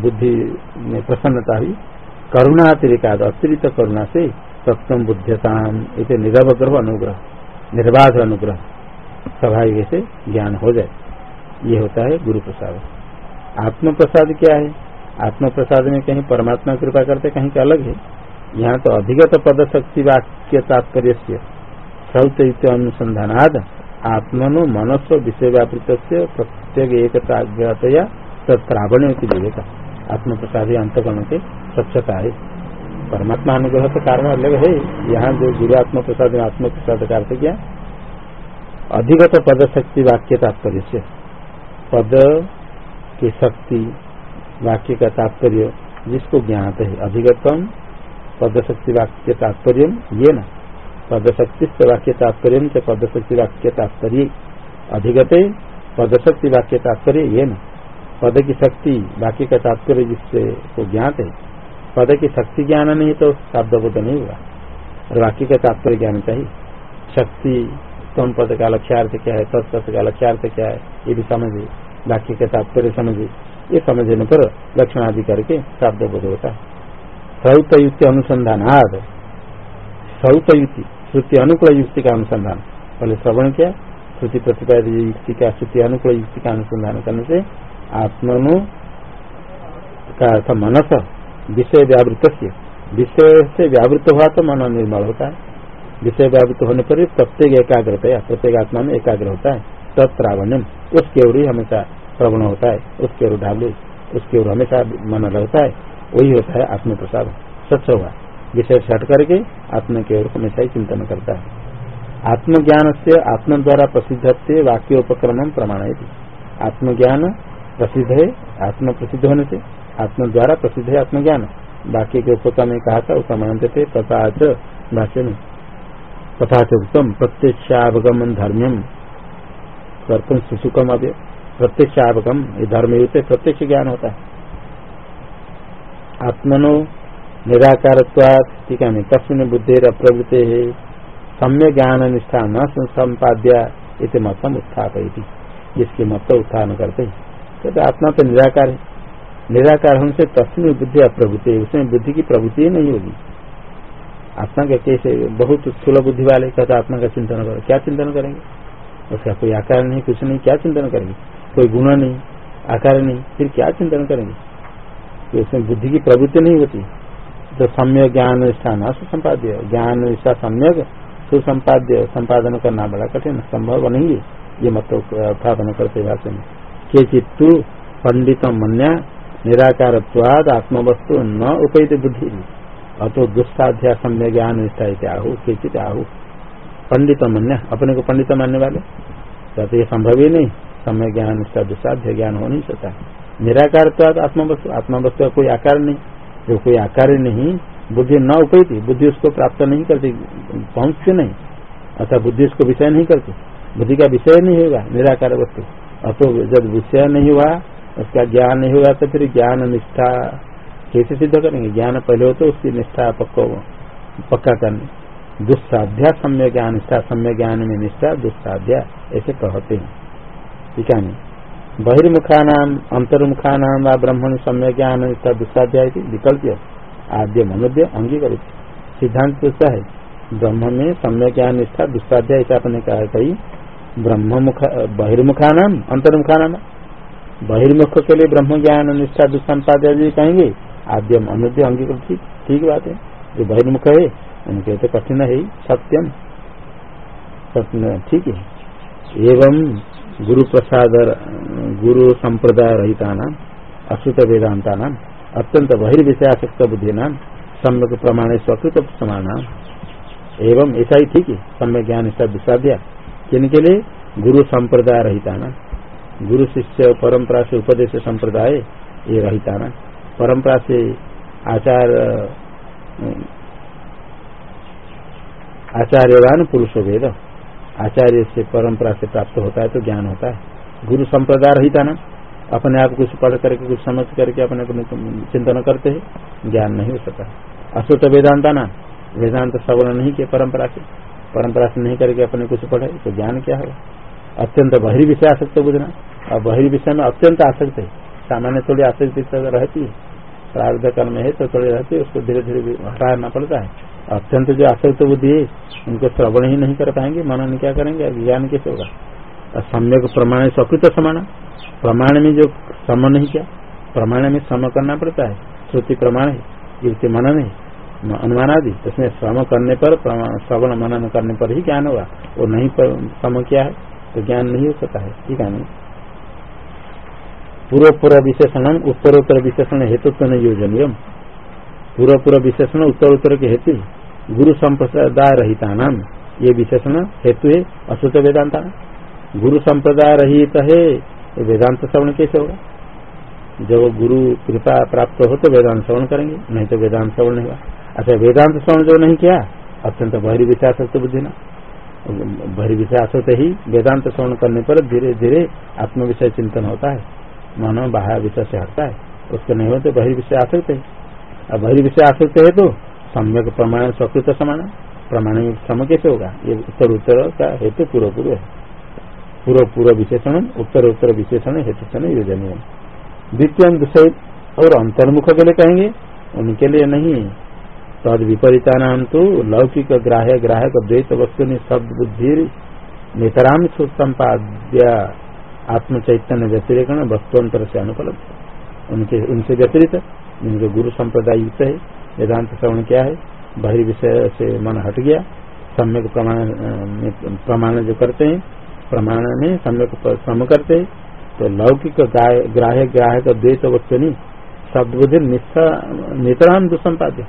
बुद्धि में प्रसन्नता हुई। करुणा अतिरिक्त करुणा से सप्तम बुद्धता इसे निरवग्रह अनुग्रह, निर्बाध अनुग्रह स्वाभाविक से ज्ञान हो जाए। ये होता है गुरु प्रसाद आत्म प्रसाद क्या है? आत्म प्रसाद में कहीं परमात्मा कृपा करते कहीं का अलग है। यहाँ तो अधिगत पद शक्ति वाक्य तात्पर्य से सौत अनुसंधानाद आत्मनो मनस्व विषय व्यापृत प्रत्येक एकताया तत्प्रावण्य की विवेक। आत्म प्रसाद अंतकरण के स्वच्छता है परमात्मा अनुग्रह तो कारण अलग है। यहाँ जो गुरु आत्म प्रसाद आत्म प्रसाद का अर्थ क्या अधिगत पद शक्ति वाक्य तात्पर्य से पद की शक्ति वाक्य का तात्पर्य जिसको ज्ञात है। अधिगतम पद शक्ति वाक्य तात्पर्य ये न पद शक्ति वाक्य तात्पर्य से पद शक्ति वाक्य तात्पर्य अधिगते पद शक्ति वाक्य तात्पर्य ये न पद की शक्ति वाक्य का तात्पर्य जिससे को ज्ञात। है पद की शक्ति ज्ञान नहीं तो शब्द बोध नहीं हुआ और वाक्य का तात्पर्य ज्ञान चाहिए। शक्ति तम पद का लक्ष्यार्थ क्या है तत्पद का लक्ष्यार्थ क्या है, ये भी समझे। वाक्य का तात्पर्य समझे। ये समझने पर लक्षण आदि करके शब्द बोध होता है। सौत युक्ति अनुसंधान सौत युक्ति श्रुति अनुकूल युक्ति का अनुसंधान पहले श्रवण किया श्रुति प्रतिपाद युक्ति का श्रुति अनुकूल युक्ति का अनुसंधान करने से आत्मनु का मनस विषय व्यावृत विषय से व्यावृत हुआ तो मन निर्मल होता है विषय व्यावृत होने पर प्रत्येक एकाग्रता प्रत्येक आत्मा में एकाग्र होता है तत्प्रावण्यम उसके ओर ही हमेशा प्रवण होता है उसके ओर ढाबले उसके ओर हमेशा मन रहता है वही होता है आत्म प्रसाद स्वच्छ हुआ विषय छट करके आत्म की ओर हमेशा ही चिंतन करता है। आत्मज्ञान से आत्म द्वारा प्रसिद्ध से वाक्योपक्रम प्रमाण आत्मज्ञान प्रसिद्ध है, आत्म प्रसिद्ध होने से आत्म द्वारा प्रसिद्ध है आत्मज्ञान। वाक्य के उपक्रम में कहा था उसका मानते थे तथा उत्तम प्रत्यक्षावगमन धर्म्यम। कर्तन सुसुकम अब प्रत्यक्ष आवकम ये धर्म युक्त प्रत्यक्ष ज्ञान होता है। आत्मनो निराकार है तस्वीन बुद्धि अप्रवृत्ति है सम्य ज्ञान निष्ठा न संपाद्या इसे मतम उत्थापयती, जिसके मत उत्थान करते तो आत्मा तो निराकार है। निराकार होने से तस्वीन बुद्धि अप्रवृत्ति उसमें बुद्धि की प्रवृत्ति नहीं होगी। आत्मा का कैसे बहुत स्थूल बुद्धि वाले कहते आत्मा का चिंतन करो, क्या चिंतन करेंगे? उसका कोई आकार नहीं, कुछ नहीं, क्या चिंतन करेंगे? कोई गुण नहीं, आकार नहीं, फिर क्या चिंतन करेंगे? तो उसमें बुद्धि की प्रवृत्ति नहीं होती। तो सम्य ज्ञान निष्ठा न सुसंपाद्य। ज्ञान निष्ठा सम्यक सुसंपाद्य। संपादन करना बड़ा कठिन, संभव नहीं है। ये मत उत्थापन करते भाषण में। के चित्तु पंडित मन्या निराकार आत्मवस्तु न उपहित बुद्धि। अतो दुष्टाध्या सम्य ज्ञान निष्ठा आहु के चित आहु। पंडित मन्य, अपने को पंडित मानने वाले। तो ये संभव ही नहीं। समय ज्ञान निष्ठा दुसाध्य ज्ञान हो नहीं सकता। निराकार आत्मवस्तु आत्मवस्तु का कोई आकार नहीं। जो कोई आकार नहीं, बुद्धि न उपयती बुद्धि उसको प्राप्त नहीं करती, पहुँचती नहीं। अर्थात बुद्धि उसको विषय नहीं करती। बुद्धि का विषय नहीं होगा, निराकार वस्तु। अतो जब विषय नहीं हुआ, उसका ज्ञान नहीं होगा तो फिर ज्ञान निष्ठा कैसे सिद्ध करेंगे? ज्ञान पहले हो तो उसकी निष्ठा पक्को पक्का करने। दुस्साध्या सम्य ज्ञान निष्ठा सम्य ज्ञान में निष्ठा, दुस्साध्या, ऐसे कहते हैं। ठीक है बहिर्मुखा नाम अंतर्मुखा नाम व ब्रह्मण सम्य ज्ञान निष्ठा दुस्साध्या विकल्प आद्य मनोद्य अंगीकर सिद्धांत पूछता है ब्रह्म में सम्य ज्ञान निष्ठा दुष्टाध्याय ऐसा आपने कहा कही ब्रह्म मुख बहिर्मुखा नाम अंतर्मुखा नाम बहिर्मुख के लिए ब्रह्म ज्ञान निष्ठा दुष्संपाद्या जी कहेंगे, आद्यम अनुद्य अंगीकृत ठीक बात है, जो बहिर्मुख है, उनके तो कठिन है, सत्यम। सत्य ठीक है। एवं गुरु प्रसाद गुरु संप्रदाय रहिता नाम अश्रुत वेदांता नाम अत्यंत बहिर्विषयाशक्त बुद्धि नाम सम्यक प्रमाण स्वकृत समान एवं ऐसा ही ठीक है सम्य ज्ञान दिया किन के लिए? गुरु संप्रदाय रहता ना गुरु शिष्य परंपरा से उपदेश संप्रदाय ये रहता ना परंपरा से आचार, आचार्यवान पुरुष वेद। आचार्य से परंपरा से प्राप्त होता है तो ज्ञान होता है। गुरु संप्रदाय रहता ना? अपने आप कुछ पढ़ करके, कुछ समझ करके अपने अपने चिंतन करते हैं, ज्ञान नहीं हो सकता। अशुद्ध वेदांता ना? वेदांत श्रवण नहीं किया परंपरा से। परंपरा से नहीं करके अपने कुछ पढ़े तो ज्ञान क्या है अत्यंत बहिर्विषय आसक्त बुझना और बहिर्विषय में अत्यंत आसक्त है। सामान्य थोड़ी आसक्ति रहती है। प्रार्थ कर्म है तो थोड़ी रहती उसको धीरे धीरे हटाना पड़ता है। अत्यंत जो आसक्त बुद्धि है, उनको श्रवण ही नहीं कर पाएँगे, मनन क्या करेंगे? ज्ञान कैसे होगा? और सम्यक प्रमाण सकृत समान। प्रमाण में जो सम नहीं किया, प्रमाण में सम करना पड़ता है। श्रुति प्रमाण है, युक्ति मनन है अनुमान आदि। उसमें श्रम करने पर श्रवण, मनन करने पर ही ज्ञान होगा। वो नहीं सम किया है तो ज्ञान नहीं हो सकता है। ठीक है नहीं पूर्व पूर्व विशेषण उत्तर उत्तर विशेषण हेतु तो नहीं योजनीय पूर्व पूर्व विशेषण उत्तर उत्तर के हेतु गुरु संप्रदाय रहिता नाम ये विशेषण हेतु है, अशुद्ध वेदांता। गुरु संप्रदाय रहित है वेदांत श्रवण कैसे होगा? जब गुरु कृपा प्राप्त हो तो वेदांत श्रवण करेंगे, नहीं तो वेदांत श्रवण नहीं होगा। अच्छा वेदांत श्रवण जो नहीं किया, अत्यंत बहिर्विचासक्त बुद्धि ना बहिर्विचासत ही वेदांत श्रवण करने पर धीरे धीरे आत्म विषय चिंतन होता है। मानव बाहर विषय से हटता है। उसके नहीं होते, बहिर्विषय आसक्त है। अब बहिर्विषय आसक्त है तो सम्यक प्रमाण सकृत समान प्रमाण सम कैसे होगा? ये उत्तर उत्तर का हेतु पूर्व पूर्व है। पूर्व पूर्व विशेषण, उत्तर उत्तर विशेषण, हेतु से योजनीय द्वितीय विषय और अंतर्मुख के लिए कहेंगे, उनके लिए नहीं तद विपरीता नाम तो लौकिक ग्राह्य ग्राहक द्वैत वस्तु ने शब्द बुद्धि नितराम सुसंपाद्य। आत्म चैतन्य व्यतिरिक वस्तुअंतर से अनुपलब्ध। उनके, उनसे व्यतिरित जिनके गुरु संप्रदाय युक्त है, वेदांत श्रवण क्या है बहिर्विषय से मन हट गया, सम्यक प्रमाण जो करते हैं, प्रमाण में सम्यक श्रम करते हैं तो लौकिक ग्राह्य ग्राहक द्वैत वस्तु नहीं शब्द बुद्धि दुसंपाद्य।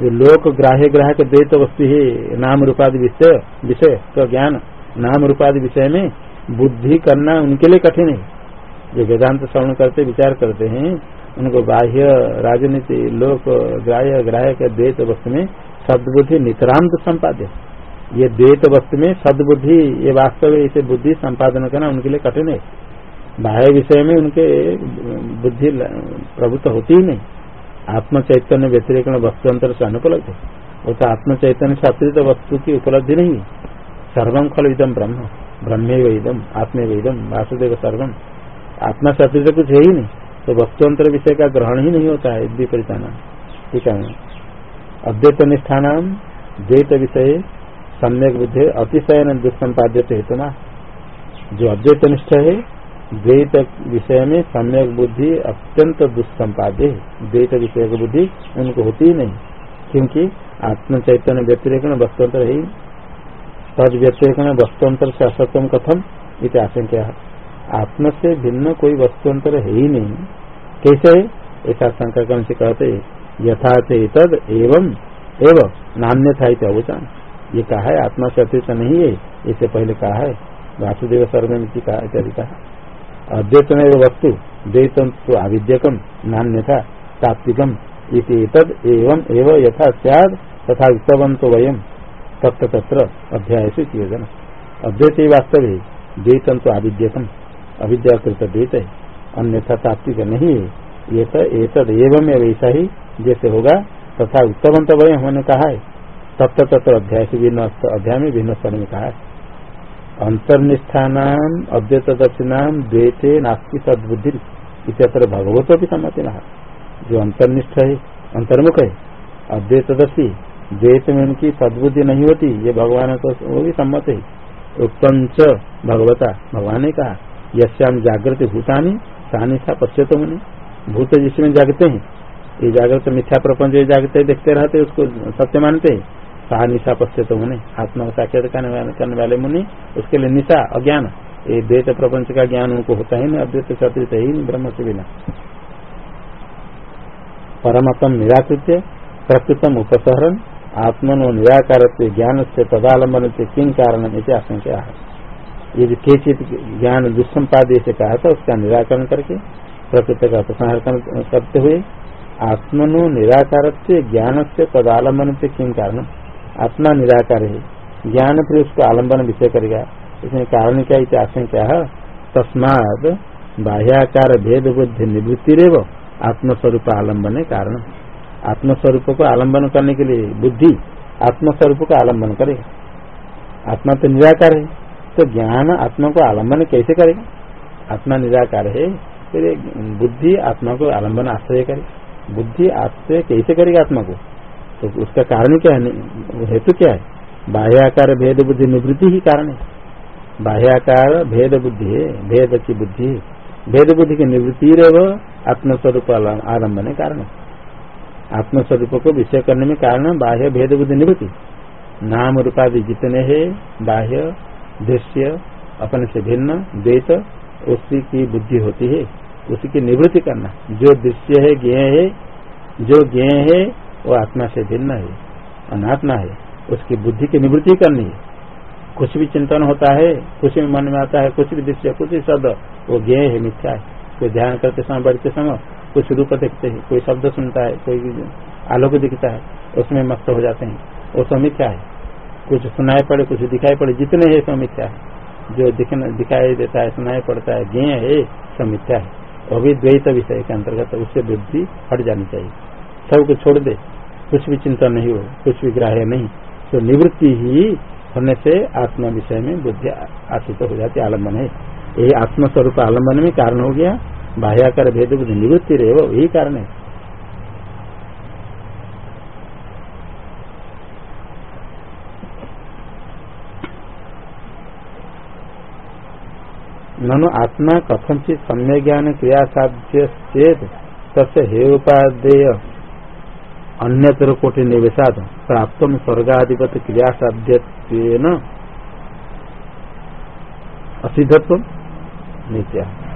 जो लोक ग्राह्य ग्राहक द्वैत वस्तु है नाम रूपादि विषय विषय का ज्ञान, नाम रूपादि विषय में बुद्धि करना उनके लिए कठिन है। जो वेदांत श्रवण करते, विचार करते हैं, उनको बाह्य राजनीति, लोक, ग्राह्य ग्राह्य के द्वैत वस्तु में सदबुद्धि नितराम संपाद्य ये द्वैत वस्तु में सदबुद्धि, ये वास्तव इसे बुद्धि संपादन करना उनके लिए कठिन है। बाह्य विषय में उनके बुद्धि प्रभुत्व होती ही नहीं। आत्म चैतन्य व्यतिरिक वस्तु अंतर से अनुपलब्ध है। वो तो आत्म चैतन्य से अतिरिक्त वस्तु की उपलब्धि नहीं है। सर्वम खल इदम ब्रह्म। ब्रह्मे वेदम आत्मे वेदम वासुदेव सर्वम आत्मा से कुछ है ही नहीं तो वस्तुअंतर विषय का ग्रहण ही नहीं होता है विपरीताना ठीक है अद्वैत निष्ठान द्वैत विषय सम्यक बुद्धि अतिशयन दुष्संपाद्य हेतु ना जो अद्वैत निष्ठ है, द्वैत विषय में सम्यक बुद्धि अत्यंत दुष्संपाद्य है। द्वैत विषय की बुद्धि उनको होती ही नहीं, क्योंकि आत्म चैतन्य व्यतिरेक वस्तुअंतर है। तद व्यतिरेक वस्तुअंतर से असत्यम कथम इत आशंका आत्म से भिन्न कोई वस्तुअंतर है ही नहीं। कैसे? ऐसा शंका कर्ण से कहते यथार्थ तद एवं एवं नान्य था अवचान। ये कहा है, आत्मा से अतिरिक्त नहीं है, इसे पहले कहा है, वासुदेव सर्वमिति कहा, इत्यादि कहा। अद्वैत में वस्तु द्वैतम तो आविद्यकम नान्यथा तात्विकम तद एवं एवं यथा सद तथा उत्तवंतो वयम। तत्र तत्र अध्याय से योजना अद्वैत वास्तव है द्वैतम तो आविद्यकम अविद्याकृत द्वैत है अन्यथा तात्विक नहीं। है ये तो एतद एवं वैसा ही जैसे होगा, तथा उत्तमंत वयम हमने कहा है। तत्व तत्व अध्याय से भिन्न अध्याय में भिन्न स्थल में कहा है। अंतर्निष्ठान अद्वैत दक्षिणाम द्वैते नास्ती सदबुद्धि इतर भगवत भी सम्मति जो अंतर्निष्ठ है, अंतर्मुख है अद्वैत दर्शी द्वैत में उनकी सदबुद्धि नहीं होती, ये भगवान को वो भी सम्मत। है उत्तम च भगवता, भगवान ने कहा यश्याम जागृत भूतानी सानिशा पश्चिम भूत जिसमें जागते हैं, ये जागृत मिथ्या प्रपंच जागते देखते रहते, उसको सत्य मानते हैं। सा निशा पश्चित मुनि, आत्मा साक्षात करने वाले मुनि, उसके लिए निशा, अज्ञान। ये द्वैत प्रपंच का ज्ञान उनको होता ही नहीं, अद्वैत सत्य ही नहीं, ब्रह्म से बिना। परमतम निराकृत्य, प्रकृतम उपसहरण आत्मनो निराकार ज्ञान से तदालंबन से किन कारण आशंका है। यदि केचित ज्ञान दुष्संपादे से कहा था, उसका निराकरण करके, प्रकृति का उपसंहार करते हुए, आत्मनो निराकार ज्ञान से तदालंबन से किन कारण आत्मा निराकार है, ज्ञान फिर उसको आलंबन विषय करेगा। इसमें कारण क्या इतिहास क्या है? तस्माद बाह्याकार भेद बुद्धि निवृत्ति रेव आत्मस्वरूप आलंबन कारण। आत्मस्वरूप को आलंबन करने के लिए बुद्धि आत्मस्वरूप का आलंबन करेगा आत्मा तो निराकार है तो ज्ञान आत्मा को आलंबन कैसे करेगा आत्मा निराकार है, फिर बुद्धि आत्मा को आलंबन आश्रय करे। बुद्धि आश्रय कैसे करेगा आत्मा को तो उसका कारण क्या है? हेतु क्या है? बाह्याकार भेद बुद्धि निवृत्ति ही कारण है। बाह्याकार भेद बुद्धि है, भेद की बुद्धि। भेद बुद्धि की निवृत्ति आत्मस्वरूप है कारण आत्मस्वरूप को विषय करने में कारण बाह्य भेद बुद्धि निवृत्ति। नाम रूपादि जितने हैं, बाह्य, दृश्य, अपने से भिन्न, द्वैत, उसी की बुद्धि होती है। उसी की निवृत्ति करना। जो दृश्य है, ज्ञ है, जो ज्ञ है, वो आत्मा से भिन्न है, अनात्मा है। उसकी बुद्धि की निवृत्ति करनी है। कुछ भी चिंतन होता है, कुछ भी मन में आता है, कुछ भी दृश्य, कुछ भी शब्द, वो ज्ञ है, मिथ्या है। कोई ध्यान करते समय, बढ़ते समय कुछ रूप देखते हैं, कोई शब्द सुनता है, कोई आलोक दिखता है, उसमें मस्त हो जाते हैं। वो समीक्षा है? कुछ सुनाई पड़े, कुछ दिखाई पड़े, जितने है मिथ्या है? जो दिखाई देता है, सुनाई पड़ता है, ज्ञ है समीक्षा है? वो भी द्वैत विषय के अंतर्गत उससे बुद्धि हट जानी चाहिए। सब सबको छोड़ दे, कुछ भी चिंता नहीं हो, कुछ भी ग्राह्य नहीं तो निवृत्ति ही होने से आत्मा विषय में बुद्धि आश्रित हो जाती, आलंबन है। यही आत्मस्वरूप आलंबन में कारण हो गया बाह्याकार भेद बुद्धि निवृत्ति रहे वो, यही कारण है। ननु आत्मा कथनचित सम्य ज्ञान क्रिया साध्य चेत तस्य हेउपादेय अन्यतर कोटि निवेशाद प्राप्त स्वर्गाधिपत क्रिया साध्य असिधत्व नित्या।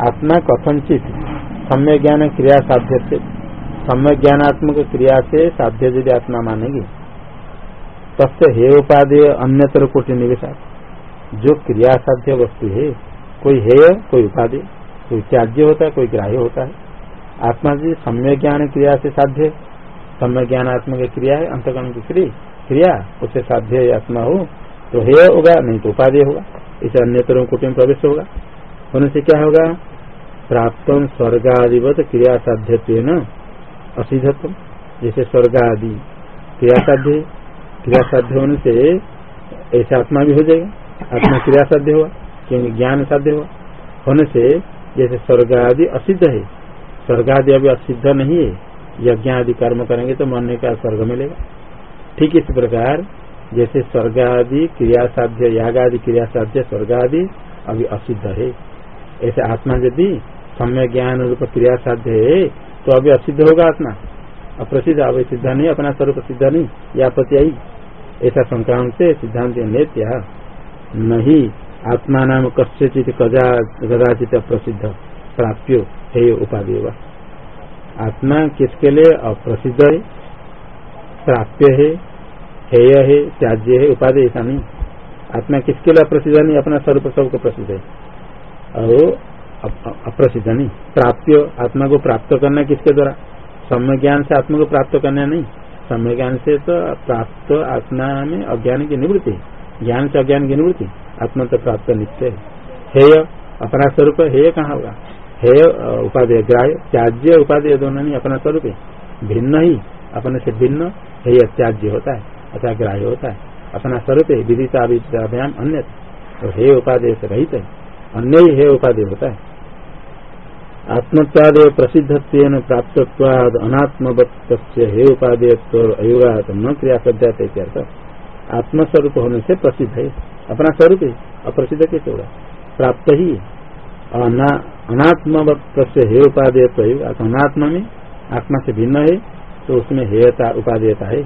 आत्मा कथनचित सम्य ज्ञान क्रिया साध्य से सम्य ज्ञानात्मक क्रिया से साध्य यदि आत्मा मानेगी, तस्य हे उपादेय अन्यतर कोटि निवेशा। जो क्रिया साध्य वस्तु है, कोई हेय, कोई उपादेय, कोई त्याज्य होता है, कोई ग्राह्य होता है। आत्मा जी सम्य ज्ञान क्रिया से साध्य समय ज्ञानात्मक क्रिया है, अंतकरण की क्रिया क्रिया साध्य आत्मा हो तो हे होगा, नहीं तो उपाधेय होगा। इसे अन्य कोटि में प्रवेश होगा। होने से क्या होगा? प्राप्त स्वर्ग आदिवत क्रिया साध्य न असिधत्व जैसे स्वर्ग आदि क्रिया साध्य क्रिया साध्य होने से ऐसे आत्मा भी हो जाएगा। आत्मा क्रिया साध्य हुआ क्योंकि ज्ञान साध्य हुआ। होने से जैसे स्वर्ग आदि असिद्ध है स्वर्ग आदि अभी असिद्ध नहीं है यज्ञ आदि कर्म करेंगे तो मरने का स्वर्ग मिलेगा। ठीक इस प्रकार, जैसे स्वर्ग आदि क्रिया साध्य याग आदि क्रिया साध्य स्वर्ग आदि अभी असिद्ध है। ऐसे आत्मा यदि सम्य ज्ञान रूप क्रिया साध्य है तो अभी असिद्ध होगा आत्मा। अप्रसिद्ध अभी सिद्ध नहीं, अपना स्वरूप सिद्ध नहीं, या प्रत्यायी ऐसा संक्रांत से सिद्धांत नेत्या नहीं, आत्मा नाम कस्यचित कदाचित अप्रसिद्ध, प्राप्यो है उपाधि आत्मा किसके लिए अप्रसिद्ध है? प्राप्य है, हेय है, त्याज्य है उपाधि ऐसा नहीं। आत्मा किसके लिए अप्रसिद्ध नहीं, अपना स्वरूप सबको प्रसिद्ध है। और अप्रसिद्ध नहीं। प्राप्त आत्मा को प्राप्त करना किसके द्वारा? सम्य ज्ञान से आत्मा को प्राप्त करना नहीं। सम्य ज्ञान से तो प्राप्त आत्मा में अज्ञान की निवृत्ति। ज्ञान से अज्ञान की निवृत्ति। आत्मा तो प्राप्त निश्चय हेय, अपना स्वरूप, हेय कहाँ होगा? हेय उपाधेय ग्राह्य, त्याज्य उपाधेय दोनों नहीं, अपना स्वरूप भिन्न ही, अपने से भिन्न, हेय त्याज्य होता है, अथवा ग्राह्य होता है। अपना स्वरूप विदिता विद्याभ्याम अन्य तो हे उपाधेय से रहित है। अन्य ही हे उपाधेय होता है। आत्मत्वादेव प्रसिद्धत्व प्राप्तवाद अनात्मवत्त हे उपादेयत्व अयुगात न क्रिया सद्यात आत्मस्वरूप होने से प्रसिद्ध है। अपना स्वरूप है, अप्रसिद्ध कैसे होगा प्राप्त ही। अनात्मवत्त हे उपादेयत्व अनात्मा में, आत्मा से भिन्न है तो उसमें हेयता उपादेयता है।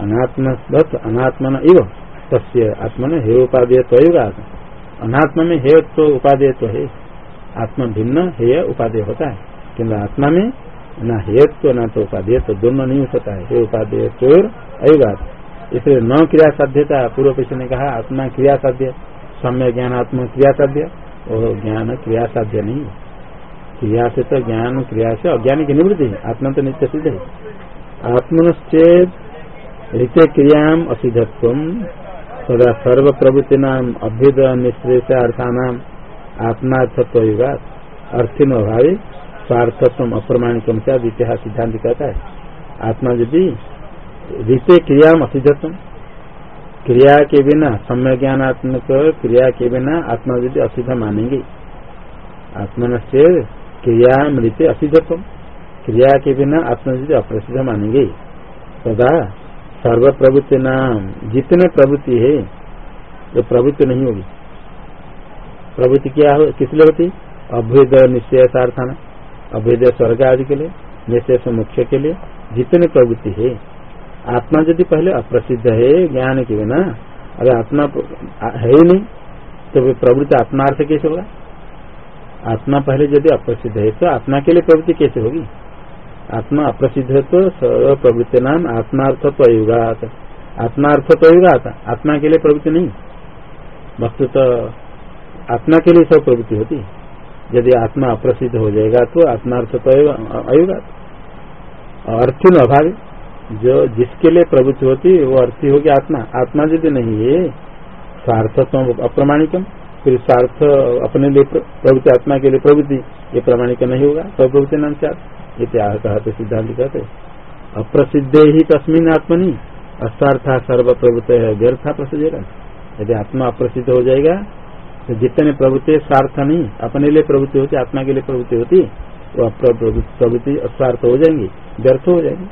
अनात्मवत अनात्मन इव, तस्य आत्मन हे उपादेयत्व अनात्मा में हेयत्व उपादेयत्व है। आत्मा भिन्न हेय उपादेय होता है। किन्तु आत्मा में न हेयत्व न तो उपादेय तो दोनों नहीं हो। सकता है हे उपादेय चोर अयुगात इसलिए न क्रिया साध्यता पूर्व पीछे ने कहा, आत्मा क्रिया साध्य, सम्य ज्ञान आत्मा क्रिया साध्य, और ज्ञान क्रिया साध्य नहीं क्रिया से तो ज्ञान, क्रिया से अज्ञान की निवृत्ति है। आत्मा तो नित्य सिद्ध है। आत्मनश्चेत ऋत क्रियाम असिधत्व सदा सर्व प्रवृत्ति नाम अभ्युद निश्रेष अर्थानाम आत्मार्थत्व युगा अर्थिन अभावे स्वार्थत्व अप्रमाणिकम से द्वितीय सिद्धांत कहता है। आत्मा यदि रीते क्रिया असिधत्व क्रिया के बिना सम्य ज्ञानात्मक क्रिया के बिना आत्मा यदि असिध मानेंगे आत्मन से क्रिया मृत्य असिधत्व क्रिया के बिना आत्मा यदि अप्रसिद्ध मानेंगे सदा सर्व प्रवृत्ति नाम जितने प्रवृत्ति है, वो प्रवृत्ति नहीं होगी। प्रवृत्ति क्या हो किस लिए होती? अभेद निश्चय सार्थान, अभेद स्वर्ग आदि के लिए, निश्चय से मुख्य के लिए, जितने प्रवृत्ति है। आत्मा यदि पहले अप्रसिद्ध है, ज्ञान के बिना, अगर आत्मा है ही नहीं तो वे प्रवृत्ति आत्मार्थ कैसे होगा? आत्मा पहले यदि अप्रसिद्ध है तो आत्मा के लिए प्रवृत्ति कैसे होगी? आत्मा अप्रसिद्ध तो सर्व प्रवृत्ति नाम आत्मार्थ तो युगात। आत्मार्थ तो युगात। आत्मा के लिए प्रवृत्ति नहीं। वस्तु तो आत्मा के लिए सब प्रवृत्ति होती। यदि आत्मा अप्रसिद्ध हो जाएगा तो आत्मार्थ तो अर्थी अभाव जो जिसके लिए प्रवृत्ति होती, वो अर्थी होगी आत्मा। आत्मा यदि नहीं है स्वार्थ तो अप्रमाणिकम फिर स्वार्थ अपने लिए प्रवृत्ति आत्मा के लिए प्रवृत्ति, ये प्रमाणिक नहीं होगा। सब प्रवृत्ति नाम से इतिहास कहते सिद्धांत कहते अप्रसिद्ध ही तस्मिन आत्मनि। अस्वार्था सर्व है। व्यर्था प्रसिद्ध यदि आत्मा अप्रसिद्ध हो जाएगा तो जितने प्रवृत्ति स्वार्थ नहीं, अपने लिए प्रवृत्ति होती, आत्मा के लिए प्रवृत्ति होती, वो प्रवृत्ति अस्वार्थ हो जाएँगी, व्यर्थ हो जाएँगे।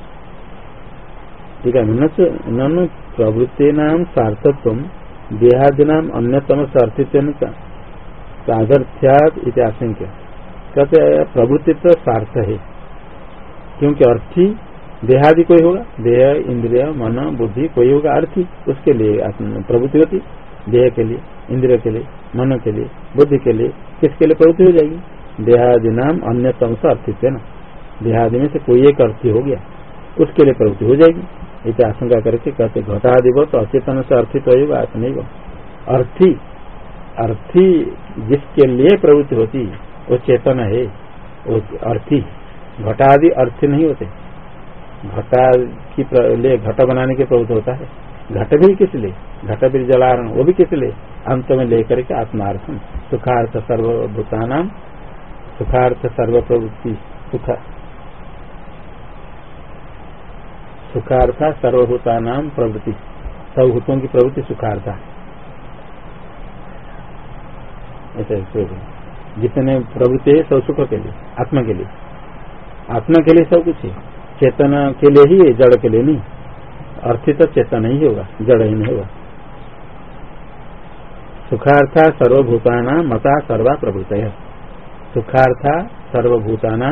ठीक है प्रवृत्ति नाम सार्थत्व देहादि नाम अन्यतम स्वार्थित्व सागर्थ्याद आशंक्य। कहते प्रवृत्ति तो स्वार्थ है। क्योंकि अर्थी, देहादि कोई होगा? देह, इंद्रिय, मन, बुद्धि कोई होगा? अर्थी, उसके लिए प्रवृत्ति होती। देह के लिए, इंद्रिय के लिए, मन के लिए, बुद्धि के लिए, किसके लिए प्रवृत्ति हो जाएगी? देहादि नाम अन्य तमसा अर्थित है ना? देहादि में से कोई एक अर्थी हो गया, उसके लिए प्रवृत्ति हो जाएगी। इसे आशंका करके कहते घटादि वो तो अचेतन से अर्थित होगा वो अर्थी अर्थी जिसके लिए प्रवृत्ति होती, वो चेतन है, वो अर्थी। घटादि अर्थ नहीं होते। घटा की घट बनाने की प्रवृत्ति होता है। घट भी किस लिए? घट भी जलारण, वो भी किस लिए? अंत में लेकर के आत्मार्थम। सुखार्थ सर्वभूतानाम सुखार्थ सर्व प्रवृत्ति सुख। सुखार्थ सर्वभूता नाम प्रवृत्ति। सर्वभूतों की प्रवृत्ति सुखार्था ऐसे जितने प्रवृत्ति है, सब सुख के लिए, आत्मा के लिए। आत्मा के लिए सब कुछ है। चेतन के लिए ही है, जड़ के लिए नहीं। अर्थित तो चेतन ही होगा, जड़ ही नहीं होगा। सुखार्था सर्वभूताना मता सर्वा प्रभुत सुखार्था सर्वभूताना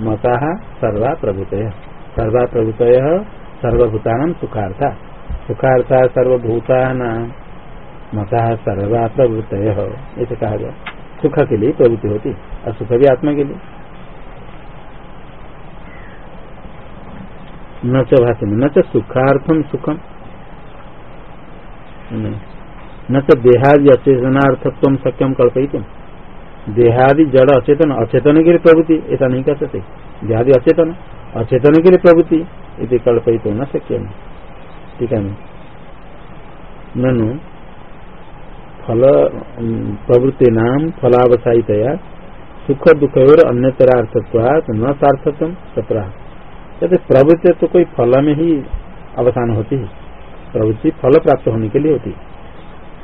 मता सर्वा प्रभुत सर्वा प्रभुत सर्वभूताना सुखार्था। सुखार्था सर्वभूताना मता सर्वा प्रभुत ऐसे कहा गया। सुख के लिए प्रवृत्ति होती और सुख भी आत्मा के लिए। न च भाषण न च सुखार्थम सुखम। न तो देहादि अचेतनार्थत्व सक्यम कल्पित देहादि जड़ अचेतन अचेतन के लिए प्रवृत्ति ऐसा नहीं कर सकते। देहादि अचेतन अचेतन के लिए प्रवृत्ति यदि कल्पित न सक्यम ठीक है ननु, फल प्रवृत्ति नाम फलावसायितया सुख दुख और अन्यतरार्थत्वात न सार्थकम सत्रा कहते प्रवृत्ति तो कोई फल में ही अवसान होती है। प्रवृत्ति फल प्राप्त होने के लिए होती है।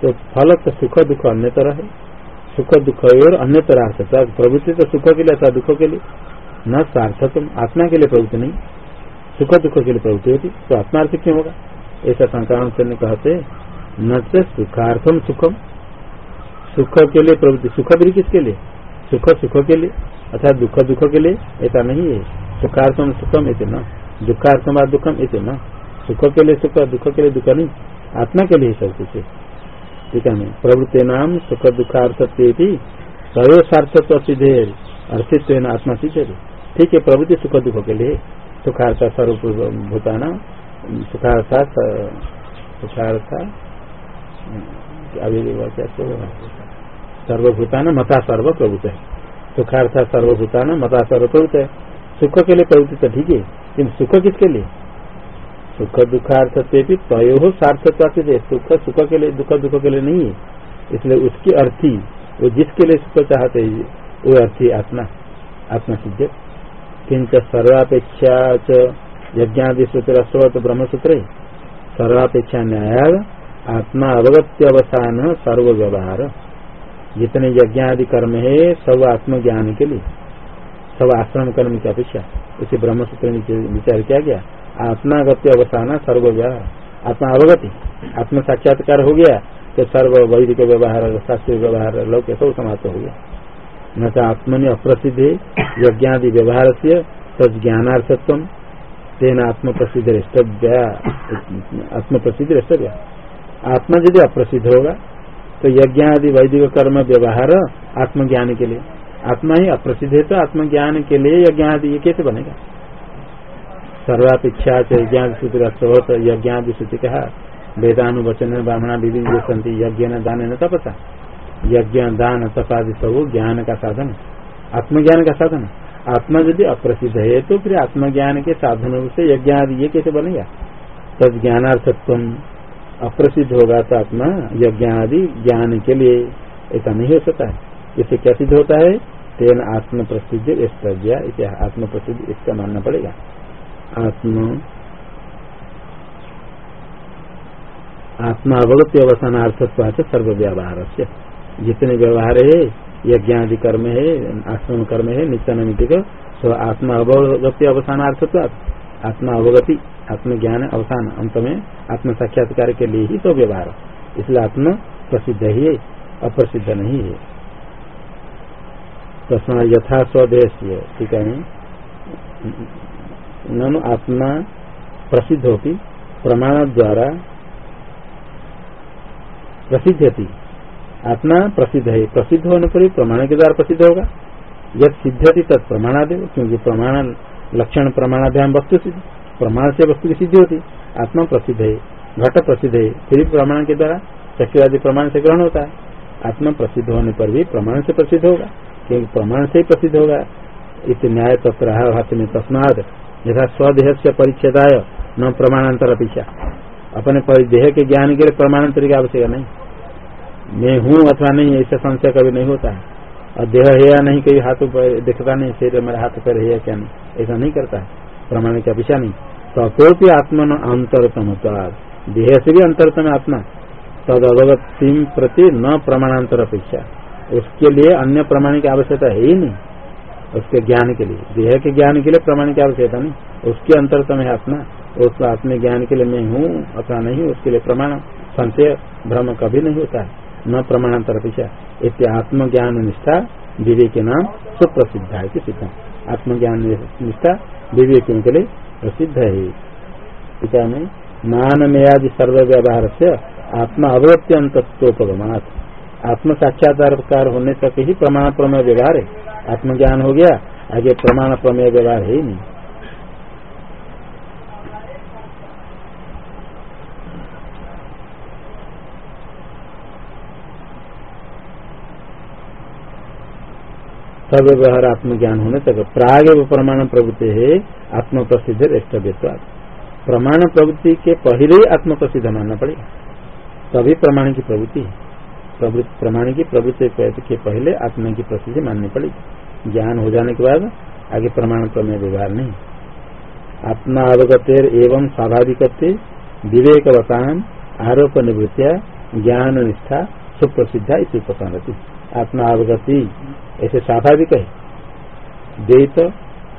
तो फल तो सुख दुख अन्य तरह है। सुख दुख और अन्य तरह प्रवृत्ति तो सुख के लिए अथवा दुख के लिए। न सार्थक आत्मा के लिए प्रवृत्ति नहीं। सुख दुख के लिए प्रवृत्ति होती तो आत्मार्थ क्यों होगा? ऐसा संक्रांत ने कहते न से सुखार्थम सुखम। सुख के लिए प्रवृत्ति, सुख भी किसके लिए? सुख सुख के लिए। अर्थात दुख दुख के लिए ऐसा नहीं है। सुखार्थम सुखम ऐसे न। दुखार्थम दुखम ऐसे न। सुख के लिए सुख, दुख के लिए दुख नहीं। आत्मा के लिए सब कुछ ठीक है प्रवृत्ति नाम सुख दुखार्थत्व तय सार्थत्व सिद्धे अर्थित्व आत्मा सिद्धे ठीक है, प्रवृत्ति सुख, दुख के लिए। सुखार्थ स्वरूप भूताना सुखार्था सुखार्था अभी सर्वभूतान मता सर्व प्रभुत है। सुखार्थ सर्वभूतान मता सर्व प्रभुत है। सुख के लिए प्रवृत्ति तो ठीक है किन्तु सुख किसके लिए? सुख दुखार्थ से भी तय हो सार्थकता से सुख सुख के लिए, दुख दुख के लिए नहीं है। इसलिए उसकी अर्थी, वो जिसके लिए सुख चाहते है, वो अर्थी आत्मा आत्मा सिद्ध किंच सर्वापेक्षा यज्ञादि सूत्र स्रोत ब्रह्म सूत्र सर्वापेक्षा न्याय आत्मा अवगत्य अवसान सर्व व्यवहार जितने यज्ञ आदि कर्म है, सब आत्मज्ञान के लिए। सब आश्रम कर्म की अपेक्षा। उसे ब्रह्म सूत्र में विचार किया गया आत्मागत्य अवसान सर्व व्यवहार आत्मा अवगति, आत्म साक्षात्कार हो गया तो सर्व वैदिक व्यवहार, शास्त्रीय व्यवहार लौक्य सब समाप्त हो गया। न तो आत्मनि अप्रसिद्ध, यज्ञादि व्यवहार से तज्ञानार्थत्व तेना आत्म प्रसिद्ध आत्म प्रसिद्ध आत्मा यदि अप्रसिद्ध होगा तो यज्ञ आदि वैदिक कर्म व्यवहार आत्मज्ञान के लिए। आत्मा ही अप्रसिद्ध है तो आत्मज्ञान के लिए यज्ञ आदि ये कैसे बनेगा? सर्वापेक्षा यज्ञादि सूत्र यज्ञादि सूची कहा वेदानुवचन ब्राह्मणा विभिन्न संति यज्ञ न दान न तपसा। यज्ञ दान तपादि सब ज्ञान का साधन। आत्मज्ञान का साधन। आत्मा यदि अप्रसिद्ध है तो फिर आत्मज्ञान के साधनों से यज्ञ आदि ये कैसे बनेगा? तद ज्ञानार्थत्व अप्रसिद्ध होगा तो आत्मा यज्ञ आदि ज्ञान के लिए ऐसा नहीं हो सकता है। इसे क्या सिद्ध होता है? तेन आत्म प्रसिद्ध आत्म प्रसिद्ध इसका मानना पड़ेगा। आत्म आत्मा अवगत अवसानार्थत्व सर्व व्यवहार से जितने व्यवहार है यज्ञ आदि कर्म है, आश्रम कर्म है नित्य नमित तो आत्मा अवगत अवसानार्थत्व आत्मा अवगति आत्मज्ञान, अवसान, अंत में आत्म साक्षात्कार के लिए ही तो व्यवहार। इसलिए आत्म प्रसिद्ध ही है, अप्रसिद्ध नहीं है। तस्मा यथा स्वदेश ठीक है? ननु आत्मा प्रसिद्ध होती प्रमाण द्वारा प्रसिद्ध थी आत्मा प्रसिद्ध है, प्रसिद्ध होने पर प्रमाण के द्वारा प्रसिद्ध होगा। यद सिद्ध थी तत् प्रमाणादेव क्योंकि प्रमाण लक्षण प्रमाणाध्यान वस्तु सिद्ध, प्रमाण से वस्तु की सिद्धि होती। आत्मा प्रसिद्ध है, घट प्रसिद्ध है, फिर प्रमाण के द्वारा चक्रादि प्रमाण से ग्रहण होता है। आत्मा प्रसिद्ध होने पर भी प्रमाण से प्रसिद्ध होगा। क्योंकि प्रमाण से ही प्रसिद्ध होगा। इस न्याय तत्र हाथ में तस्माद यथा स्वदेह से परिच्छेदाय न प्रमाणांतर अपेक्षा अपने देह के ज्ञान के लिए प्रमाणांतर की आवश्यकता नहीं। मैं हूँ अथवा नहीं, ऐसा संशय कभी नहीं होता है। और देह है या नहीं, कभी हाथ दिखता नहीं, शरीर मेरा हाथ पैर है या क्या नहीं, ऐसा नहीं करता है। प्रमाण की अपेक्षा नहीं। तथोपि आत्मन अंतरतम देह से भी अंतरतम आत्मा। तद अवगति प्रति न प्रमाणांतर अपेक्षा उसके लिए अन्य प्रमाण की आवश्यकता है ही नहीं। उसके ज्ञान के लिए। देह के ज्ञान के लिए प्रमाण की आवश्यकता नहीं। उसके अंतरतम है आत्मा उस आत्म ज्ञान के लिए मैं हूँ अथवा नहीं उसके लिए प्रमाण, संशय, भ्रम कभी नहीं होता है। न प्रमाणांतर अपेक्षा इसलिए आत्मज्ञान निष्ठा, विवेक के नाम सुप्रसिद्ध है सिद्ध। आत्मज्ञान निष्ठा, विवेकियों के लिए प्रसिद्ध है। टीका में आदि सर्व व्यवहार से आत्मा अवगत्य अंतत्वोपगमात आत्म साक्षात्कार होने तक ही प्रमाण प्रमेय व्यवहार है। आत्मज्ञान हो गया, आगे प्रमाण प्रमेय व्यवहार है ही नहीं। व्यवहार आत्मज्ञान होने तक प्राग प्रमाण प्रवृत्ति है आत्म प्रसिद्ध प्रमाण प्रवृत्ति के पहले ही आत्म प्रसिद्ध मानना पड़ेगा। तभी प्रमाण की प्रवृत्ति है। प्रमाण की प्रवृत्ति के पहले आत्मा की प्रसिद्धि माननी पड़ेगी। ज्ञान हो जाने के बाद आगे प्रमाण प्रमेय व्यवहार नहीं। आत्मा अवगतेर एवं स्वाभाविक विवेकवतान आरोप निवृत्तिया ज्ञान निष्ठा सुप्रसिद्धा इस उपसंगति आत्मा अवगति ऐसे स्वाभाविक है। द्वैत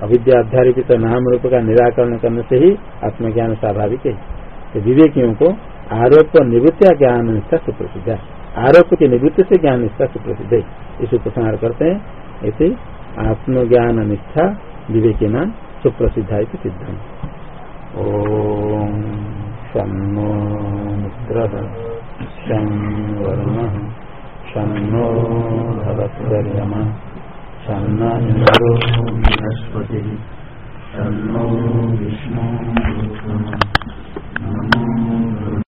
अविद्याधारित नाम रूप का निराकरण करने से ही आत्मज्ञान स्वाभाविक है। विवेकियों को आरोप निवृत्तिया ज्ञान निष्ठा सुप्रसिद्धा। आरोप की निवृत्ति से ज्ञान निष्ठा सुप्रसिद्ध है। इस उपसंहार करते हैं। ऐसे आत्मज्ञान निष्ठा विवेकी नाम सुप्रसिद्धा सिद्धम ओम शो मित्र शं वरुण शो इंद्रो बृहस्पति शो विष्णु